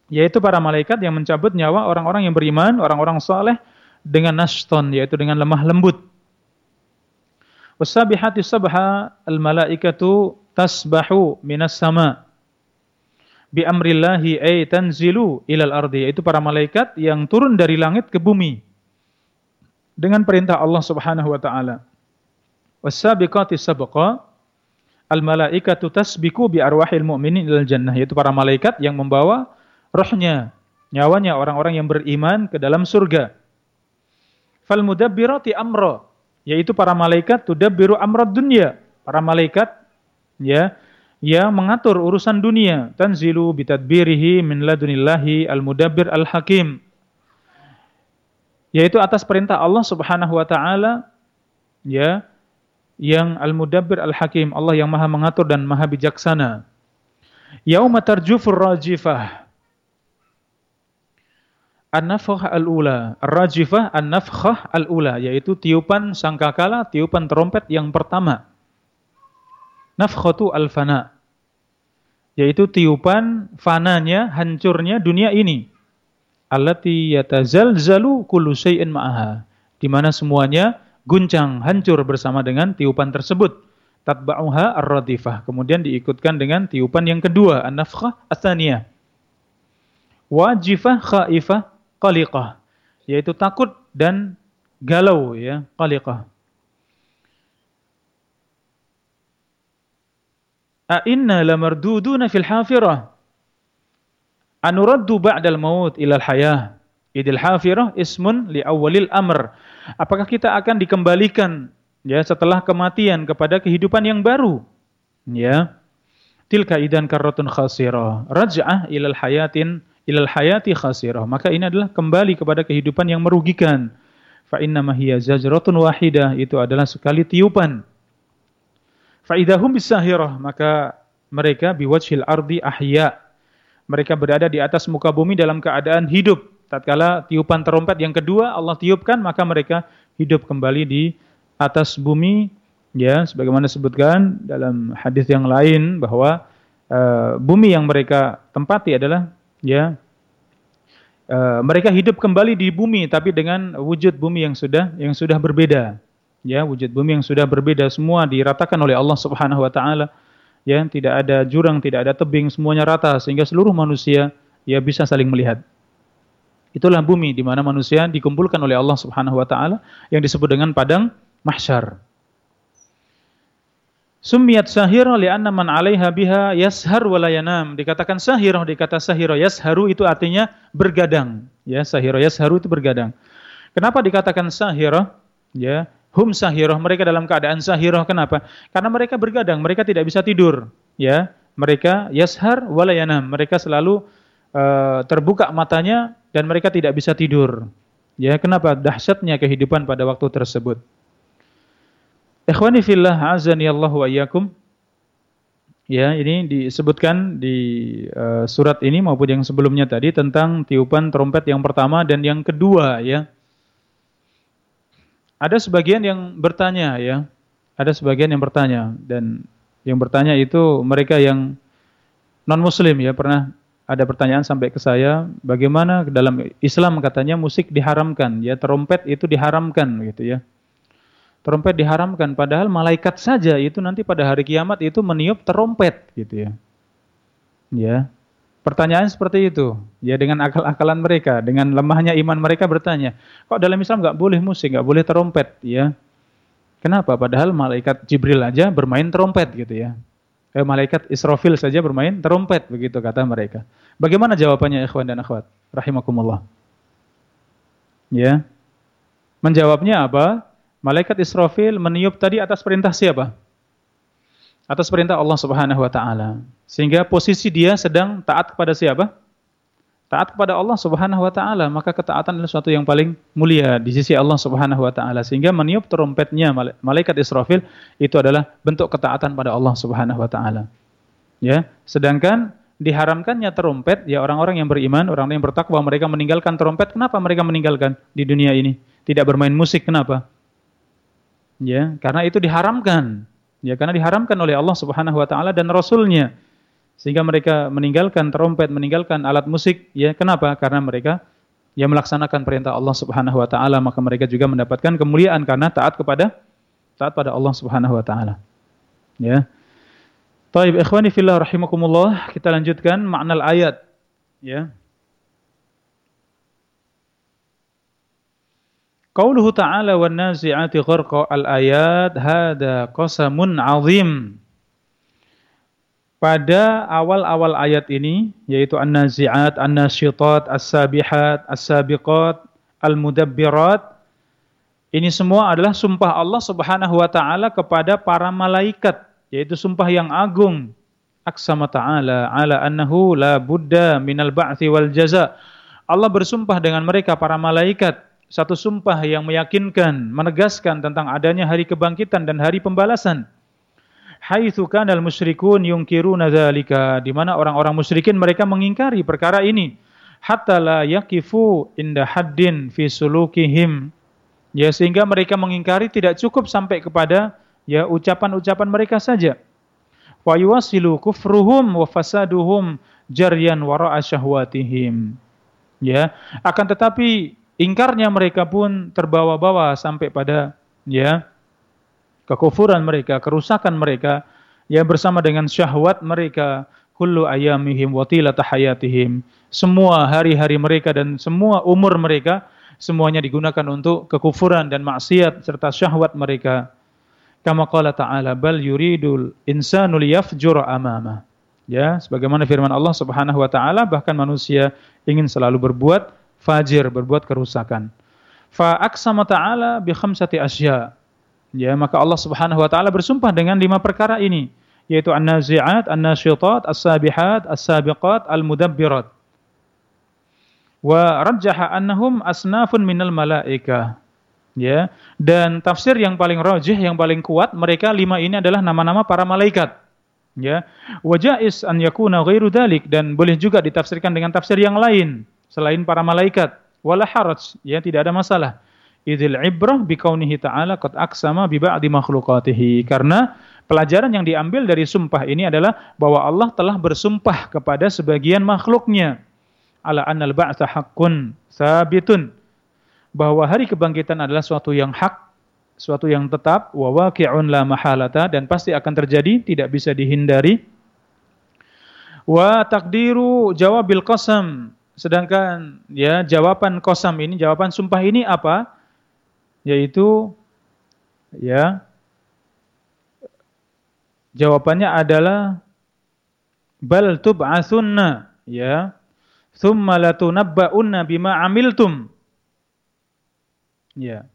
Yaitu para malaikat yang mencabut nyawa orang-orang yang beriman, orang-orang saleh dengan naston yaitu dengan lemah lembut. Wasabihati sabha al malaikatu tasbahu minas sama' bi amrillahi ay tanzilu ilal ardi yaitu para malaikat yang turun dari langit ke bumi dengan perintah Allah Subhanahu wa taala. Was-sabiqati sabqa al malaikatu tasbiku bi arwahil mu'minin ilal jannah yaitu para malaikat yang membawa rohnya, nyawanya orang-orang yang beriman ke dalam surga. Fal mudabbirati amra yaitu para malaikat tudabbiru amrad dunya. Para malaikat ya yang mengatur urusan dunia. Tanzilu bitadbirihi min ladunillahi al-mudabbir al-hakim. Yaitu atas perintah Allah Subhanahu wa taala ya yang al-mudabbir al-hakim. Allah yang maha mengatur dan maha bijaksana. Yauma tarjufur rajifah an-nafkhah al-ula. Ar-rajifah an-nafkhah al-ula yaitu tiupan sangkakala tiupan trompet yang pertama. Nafkhatu al-fana yaitu tiupan fananya hancurnya dunia ini. Allati yatazalzalu kullu syai'in ma'aha di mana semuanya guncang hancur bersama dengan tiupan tersebut. Tatba'uha ar-radifah kemudian diikutkan dengan tiupan yang kedua an-nafkhah ats-tsaniyah wajifah khaifah qaliqah yaitu takut dan galau ya qaliqah. A inna lamarduduna fil hafirah. Anuraddu ba'dal maut ilal hayah. Idil hafirah ismun li awwalil amr. Apakah kita akan dikembalikan ya setelah kematian kepada kehidupan yang baru? Ya. Tilka idan karratun khasirah. Raj'ah ilal hayatin ilal hayati khasirah. Maka ini adalah kembali kepada kehidupan yang merugikan. Fa inna hiya zajratun wahidah itu adalah sekali tiupan. Fa idahum bisahirah. Maka mereka biwajhil ardi ahya. Mereka berada di atas muka bumi dalam keadaan hidup. Tatkala tiupan terompet yang kedua Allah tiupkan maka mereka hidup kembali di atas bumi. Ya sebagaimana disebutkan dalam hadis yang lain bahwa uh, bumi yang mereka tempati adalah ya. Uh, mereka hidup kembali di bumi tapi dengan wujud bumi yang sudah yang sudah berbeda. Ya wujud bumi yang sudah berbeda semua diratakan oleh Allah Subhanahu wa taala. Ya tidak ada jurang tidak ada tebing semuanya rata sehingga seluruh manusia ya bisa saling melihat. Itulah bumi di mana manusia dikumpulkan oleh Allah Subhanahu wa taala yang disebut dengan padang mahsyar Sumiyat sahirah li'anna man 'alaiha biha yashar wa la yanam. Dikatakan sahirah, dikata sahirah yasharu itu artinya bergadang. Ya, sahirah yasharu itu bergadang. Kenapa dikatakan sahirah? Ya, hum sahirah, mereka dalam keadaan sahirah. Kenapa? Karena mereka bergadang, mereka tidak bisa tidur. Ya, mereka yashar wa la yanam. Mereka selalu uh, terbuka matanya dan mereka tidak bisa tidur. Ya, kenapa? Dahsyatnya kehidupan pada waktu tersebut. Ikhwani fillah azani Allah wa iyyakum. Ya, ini disebutkan di uh, surat ini maupun yang sebelumnya tadi tentang tiupan trompet yang pertama dan yang kedua ya. Ada sebagian yang bertanya ya. Ada sebagian yang bertanya dan yang bertanya itu mereka yang non muslim ya pernah ada pertanyaan sampai ke saya bagaimana dalam Islam katanya musik diharamkan ya trompet itu diharamkan gitu ya Terompet diharamkan padahal malaikat saja itu nanti pada hari kiamat itu meniup terompet gitu ya. Ya. Pertanyaan seperti itu. Ya dengan akal-akalan mereka, dengan lemahnya iman mereka bertanya, kok dalam Islam nggak boleh musik, nggak boleh terompet ya? Kenapa? Padahal malaikat Jibril aja bermain terompet gitu ya. Eh, malaikat Israfil saja bermain terompet begitu kata mereka. Bagaimana jawabannya ikhwan dan akhwat? Rahimakumullah. Ya. Menjawabnya apa? Malaikat Israfil meniup tadi atas perintah siapa? Atas perintah Allah Subhanahu wa taala. Sehingga posisi dia sedang taat kepada siapa? Taat kepada Allah Subhanahu wa taala, maka ketaatan adalah sesuatu yang paling mulia di sisi Allah Subhanahu wa taala. Sehingga meniup trompetnya malaikat Israfil itu adalah bentuk ketaatan pada Allah Subhanahu wa taala. Ya, sedangkan diharamkannya trompet ya orang-orang yang beriman, orang-orang yang bertakwa mereka meninggalkan trompet. Kenapa mereka meninggalkan di dunia ini? Tidak bermain musik kenapa? Ya, karena itu diharamkan. Ya, karena diharamkan oleh Allah Subhanahu wa taala dan rasulnya. Sehingga mereka meninggalkan trompet, meninggalkan alat musik, ya kenapa? Karena mereka ya melaksanakan perintah Allah Subhanahu wa taala, maka mereka juga mendapatkan kemuliaan karena taat kepada taat pada Allah Subhanahu wa taala. Ya. Baik, ikhwani fillah rahimakumullah, kita lanjutkan makna ayat. Ya. Qauluhu ta'ala wan nazi'ati gharqa al-ayat hada qasamun 'azim. Pada awal-awal ayat ini yaitu an-nazi'at, an-nasyitat, as-sabihat, as-sabiqat, al-mudabbirat ini semua adalah sumpah Allah Subhanahu wa taala kepada para malaikat yaitu sumpah yang agung. Aksama ta'ala ala annahu la budda minal ba'thi wal jaza. Allah bersumpah dengan mereka para malaikat satu sumpah yang meyakinkan, menegaskan tentang adanya hari kebangkitan dan hari pembalasan. Haitsu kana al-musyrikun yunkiruna dzalika, di mana orang-orang musyrikin mereka mengingkari perkara ini. Hatta la yaqifu inda haddin fi sulukihim. Ya sehingga mereka mengingkari tidak cukup sampai kepada ya ucapan-ucapan mereka saja. Wa yuwasilu kufruhum wa fasaduhum jaryan wara'a syahwatihim. Ya, akan tetapi ingkarnya mereka pun terbawa-bawa sampai pada ya kekufuran mereka, kerusakan mereka ya bersama dengan syahwat mereka kullu ayamihim wa. Semua hari-hari mereka dan semua umur mereka semuanya digunakan untuk kekufuran dan maksiat serta syahwat mereka. Kama qala ta'ala bal yuridul insanu liyafjura amama. Ya, sebagaimana firman Allah Subhanahu wa taala bahkan manusia ingin selalu berbuat fajir, berbuat kerusakan. Fa aqsama ta'ala bi khamsati asya. Ya, maka Allah Subhanahu wa taala bersumpah dengan lima perkara ini. yaitu an-nazi'at, an-nasyitat, as-sabihat, as-sabiqat, al-mudabbirat. Wa rajjaha annahum asnafun minal malaikah. Ya, dan tafsir yang paling rajih, yang paling kuat, mereka lima ini adalah nama-nama para malaikat. Ya, wajais an yakuna ghairu dalik dan boleh juga ditafsirkan dengan tafsir yang lain selain para malaikat. Wala haraj, ya tidak ada masalah. Idzil ibrah kaunihi ta'ala qad aksama bi ba'di makhluqatihi. Karena pelajaran yang diambil dari sumpah ini adalah bahwa Allah telah bersumpah kepada sebagian makhluknya ala annal ba'tsa haqqun sabitun bahwa hari kebangkitan adalah suatu yang hak, suatu yang tetap, wa waqi'un la mahalata dan pasti akan terjadi, tidak bisa dihindari. Wa takdiru jawabil qasam. Sedangkan ya jawaban qasam ini, jawaban sumpah ini apa? Yaitu ya jawabannya adalah bal tub'atsunna ya thumma latunabba'unna bima amiltum Ya.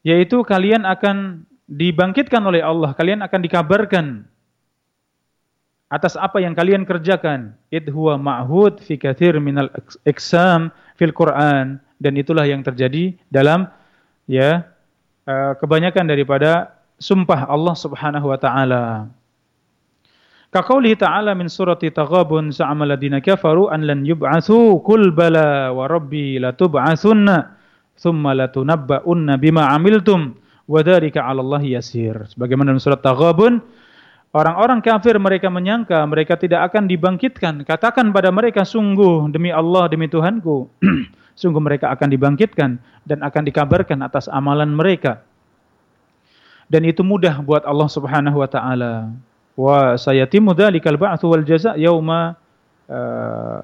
Yaitu kalian akan dibangkitkan oleh Allah, kalian akan dikabarkan atas apa yang kalian kerjakan. Id huwa ma'hud fi kathir minal iksam fil Quran dan itulah yang terjadi dalam ya eh, kebanyakan daripada sumpah Allah Subhanahu wa taala. Kaqaulihi ta'ala min surati Taghabun za'ama ladina kafaru an lan yub'atsu kul bala wa rabbi latub'atsunna thumma latunabba'unna bima amiltum wa dzalika 'ala Allah yasir. Sebagaimana dalam surat Taghabun, orang-orang kafir mereka menyangka mereka tidak akan dibangkitkan. Katakan pada mereka sungguh demi Allah demi Tuhanku, sungguh mereka akan dibangkitkan dan akan dikabarkan atas amalan mereka. Dan itu mudah buat Allah Subhanahu wa taala. Wa sayatimu dzalikal ba'tsu wal jazaa yauma uh,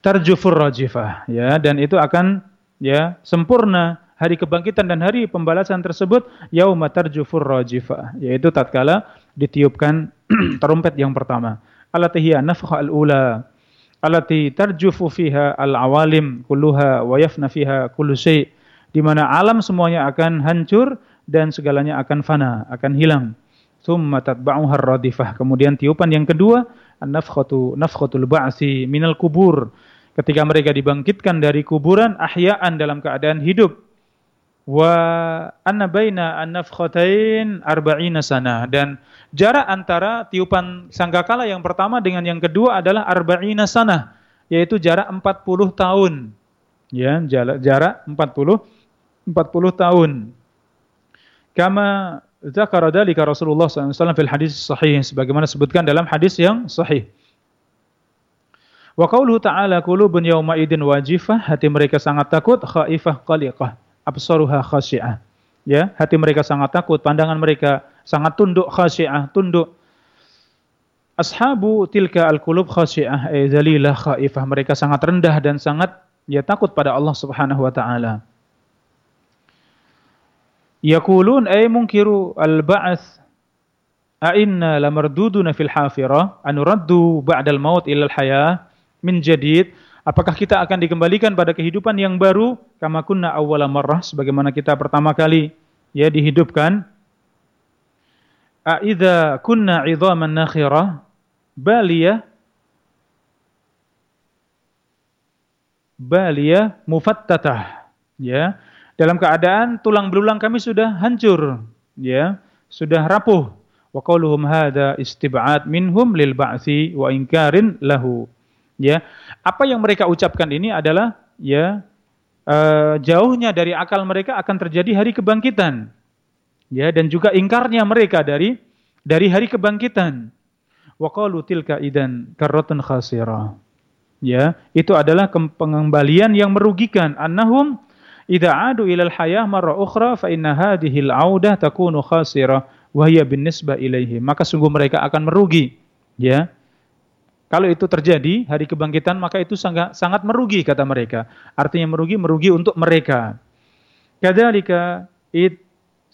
tarjufur rajifah ya dan itu akan ya sempurna hari kebangkitan dan hari pembalasan tersebut yauma tarjufur rajifah yaitu tatkala ditiupkan terumpet yang pertama. Allati hiya nafkha al-ula allati tarjufu fiha al-awalim kulluha wa yafna fiha kullu di mana alam semuanya akan hancur dan segalanya akan fana akan hilang. Thumma tatba'uha ar-radifah kemudian tiupan yang kedua an-nafkhatu nafkhatul ba'si minal kubur. Ketika mereka dibangkitkan dari kuburan ahya'an dalam keadaan hidup wa anna baina an-nafkhatain arba'ina sana. Dan jarak antara tiupan sangkakala yang pertama dengan yang kedua adalah arba'ina sana yaitu jarak 40 tahun. Ya jarak 40 40 tahun. Kama zakara dalika Rasulullah SAW fil hadis sahih sebagaimana disebutkan dalam hadis yang sahih. Wa qauluhu ta'ala qulubun yawma idin wajifah, hati mereka sangat takut, khaifah qaliqah, absaruha khasyi'ah. Ya, hati mereka sangat takut, pandangan mereka sangat tunduk khasyi'ah, tunduk. Ashabu tilka al-qulub khasyi'ah, ay zalilah khaifah. Mereka sangat rendah dan sangat ya takut pada Allah Subhanahu wa taala. Yaqulun ay munkiru al-ba'ts A'inna lamarduduna fil hafirah anuraddu ba'dal maut ila al-hayah min jadid, apakah kita akan dikembalikan pada kehidupan yang baru? Kama kunna awwala marrah sebagaimana kita pertama kali ya dihidupkan? A idza kunna 'idhaman nakhirah baliyah baliyah mufattatah ya. Dalam keadaan tulang belulang kami sudah hancur ya sudah rapuh. Wa qauluhum hadza istib'ad minhum lil ba'thi wa inkarin lahu ya apa yang mereka ucapkan ini adalah ya uh, jauhnya dari akal mereka akan terjadi hari kebangkitan. Ya dan juga ingkarnya mereka dari dari hari kebangkitan. Wa qalu tilka idan karratun khasira. Ya itu adalah pengembalian yang merugikan. Annahum idza adu ilal hayah marra ukhra fa inna hadhihi al-audah takunu khasira wa hiya binisbah ilaihi. Maka sungguh mereka akan merugi. Ya kalau itu terjadi hari kebangkitan maka itu sangat sangat merugi kata mereka. Artinya merugi merugi untuk mereka. Kadzalika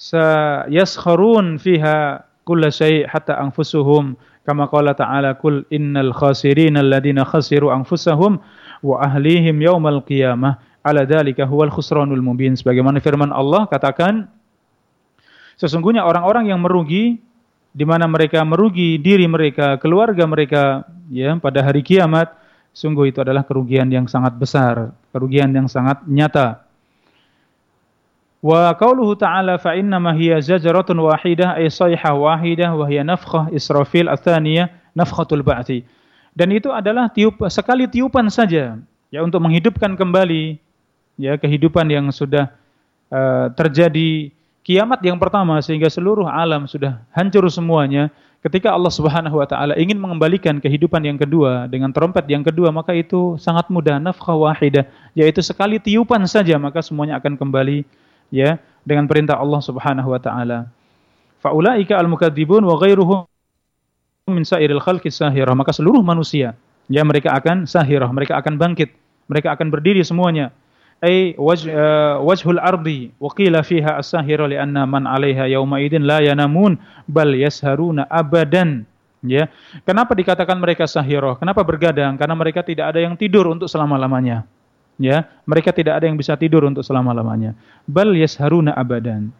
sa yaskharun fiha kulla syai' hatta anfusuhum kama qala ta'ala kul innal khasirin alladziina khasiru anfusahum wa ahlihim yaumal qiyamah ala dzalika huwal khusranul mubin sebagaimana firman Allah katakan Sesungguhnya orang-orang yang merugi di mana mereka merugi diri mereka, keluarga mereka ya pada hari kiamat, sungguh itu adalah kerugian yang sangat besar, kerugian yang sangat nyata. Wa qauluhu ta'ala fa inna ma hiya zajaratun wahidah ay sayhah wahidah wa hiya nafkhah Israfil atsaniyah nafkhatul ba'thi. Dan itu adalah tiup sekali tiupan saja ya untuk menghidupkan kembali ya kehidupan yang sudah uh, terjadi kiamat yang pertama sehingga seluruh alam sudah hancur semuanya, ketika Allah Subhanahu wa taala ingin mengembalikan kehidupan yang kedua dengan trompet yang kedua, maka itu sangat mudah nafkah wahidah, yaitu sekali tiupan saja maka semuanya akan kembali ya dengan perintah Allah Subhanahu wa taala. Faulaika al-mukadzibun wa ghairuhum min sairil khalqi sahirah, maka seluruh manusia ya mereka akan sahirah, mereka akan bangkit, mereka akan berdiri semuanya ardi wa qila fiha as-sahira li anna man 'alaiha yauma idin la yanamun bal yasharuna abadan. Ya. Kenapa dikatakan mereka sahiro kenapa bergadang? Karena mereka tidak ada yang tidur untuk selama-lamanya. Ya. Mereka tidak ada yang bisa tidur untuk selama-lamanya. Bal yasharuna abadan.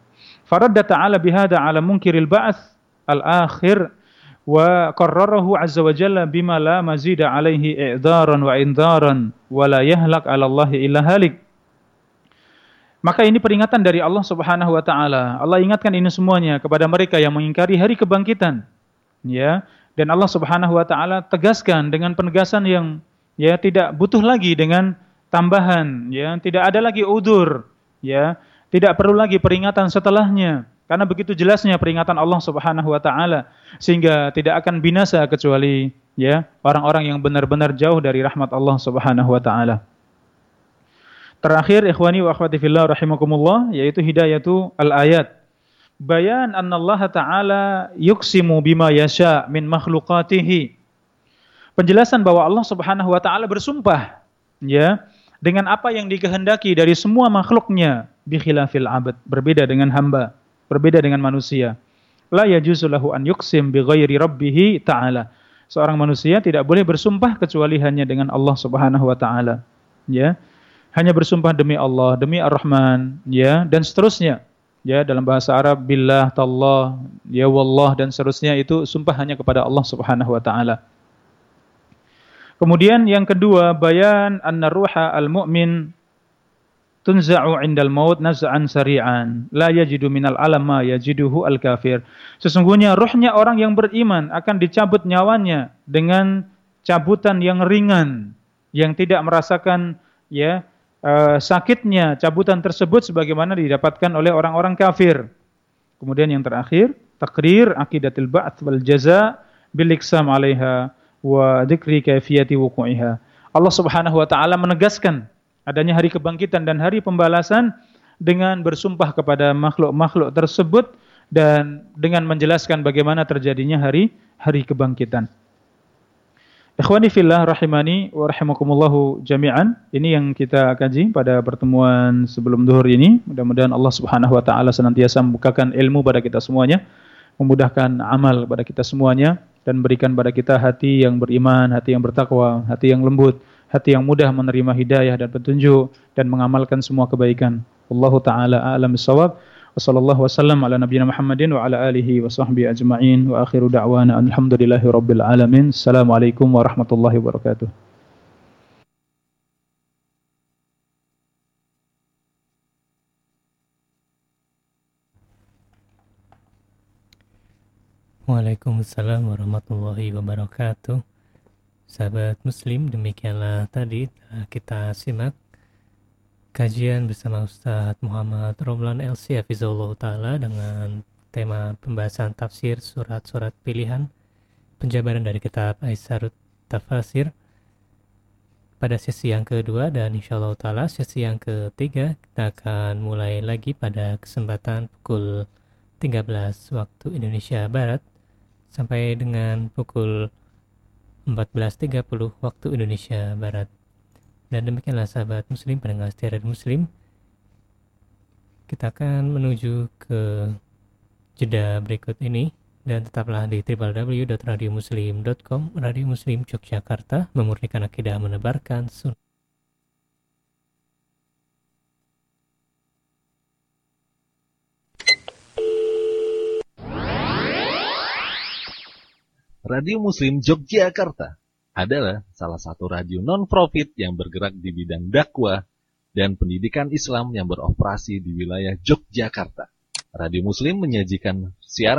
Faradda ta'ala bihada 'ala munkiril ba'ats al-akhir wa qarrarahu azza wa jalla bima la mazida alaihi i'daran wa indaran wa la yahlak 'ala Allah illa halik maka ini peringatan dari Allah Subhanahu wa taala. Allah ingatkan ini semuanya kepada mereka yang mengingkari hari kebangkitan. Ya. Dan Allah Subhanahu wa taala tegaskan dengan penegasan yang ya tidak butuh lagi dengan tambahan, ya, tidak ada lagi udur, ya. Tidak perlu lagi peringatan setelahnya. Karena begitu jelasnya peringatan Allah Subhanahu wa taala sehingga tidak akan binasa kecuali ya orang-orang yang benar-benar jauh dari rahmat Allah Subhanahu wa taala. Terakhir ikhwani wa akhwati fillah rahimakumullah yaitu hidayatu al-ayat. Bayan anna Allah taala yuksimu bima yasha min makhluqatihi. Penjelasan bahwa Allah Subhanahu wa taala bersumpah ya dengan apa yang dikehendaki dari semua makhluknya bi khilafil abad, berbeda dengan hamba, berbeda dengan manusia. La yajuzu lahu an yuksim bi ghairi rabbih ta'ala. Seorang manusia tidak boleh bersumpah kecuali hanya dengan Allah Subhanahu wa taala. Ya hanya bersumpah demi Allah, demi Ar-Rahman, ya, dan seterusnya. Ya, dalam bahasa Arab billah, tallah, ya wallah dan seterusnya itu sumpah hanya kepada Allah Subhanahu wa taala. Kemudian yang kedua, bayan anna ruha al-mu'min tunza'u 'indal maut naz'an sari'an la yajidu minal alam ma yajiduhu al-kafir. Sesungguhnya ruhnya orang yang beriman akan dicabut nyawanya dengan cabutan yang ringan yang tidak merasakan ya uh, sakitnya cabutan tersebut sebagaimana didapatkan oleh orang-orang kafir. Kemudian yang terakhir, takrir akidatil ba'ts wal jaza bil iksam 'alaiha wa dzikri kayfiyati wuqu'iha. Allah Subhanahu wa taala menegaskan adanya hari kebangkitan dan hari pembalasan dengan bersumpah kepada makhluk-makhluk tersebut dan dengan menjelaskan bagaimana terjadinya hari hari kebangkitan. Ikhwani fillah rahimani wa rahimakumullahu jami'an. Ini yang kita kaji pada pertemuan sebelum duhur ini. Mudah-mudahan Allah Subhanahu wa taala senantiasa membukakan ilmu pada kita semuanya, memudahkan amal pada kita semuanya dan berikan pada kita hati yang beriman, hati yang bertakwa, hati yang lembut, hati yang mudah menerima hidayah dan petunjuk dan mengamalkan semua kebaikan. Allahu taala a'lam bissawab. Wassallallahu wasallam ala nabiyina Muhammadin wa ala alihi wa sahbihi ajma'in wa akhiru da'wana alhamdulillahi rabbil alamin. Assalamualaikum warahmatullahi wabarakatuh. Waalaikumsalam warahmatullahi wabarakatuh. Sahabat muslim, demikianlah tadi kita simak kajian bersama Ustadz Muhammad Romlan LC Hafizullah Ta'ala dengan tema pembahasan tafsir surat-surat pilihan penjabaran dari kitab Aisyarut Tafasir. Pada sesi yang kedua dan insya Allah Ta'ala sesi yang ketiga kita akan mulai lagi pada kesempatan pukul 13 waktu Indonesia Barat sampai dengan pukul 14.30 waktu Indonesia Barat dan demikianlah sahabat muslim pendengar setia muslim. Kita akan menuju ke jeda berikut ini dan tetaplah di www.radiomuslim.com Radio Muslim Yogyakarta memurnikan akidah menebarkan sunnah. Radio Muslim Yogyakarta adalah salah satu radio non-profit yang bergerak di bidang dakwah dan pendidikan Islam yang beroperasi di wilayah Yogyakarta. Radio Muslim menyajikan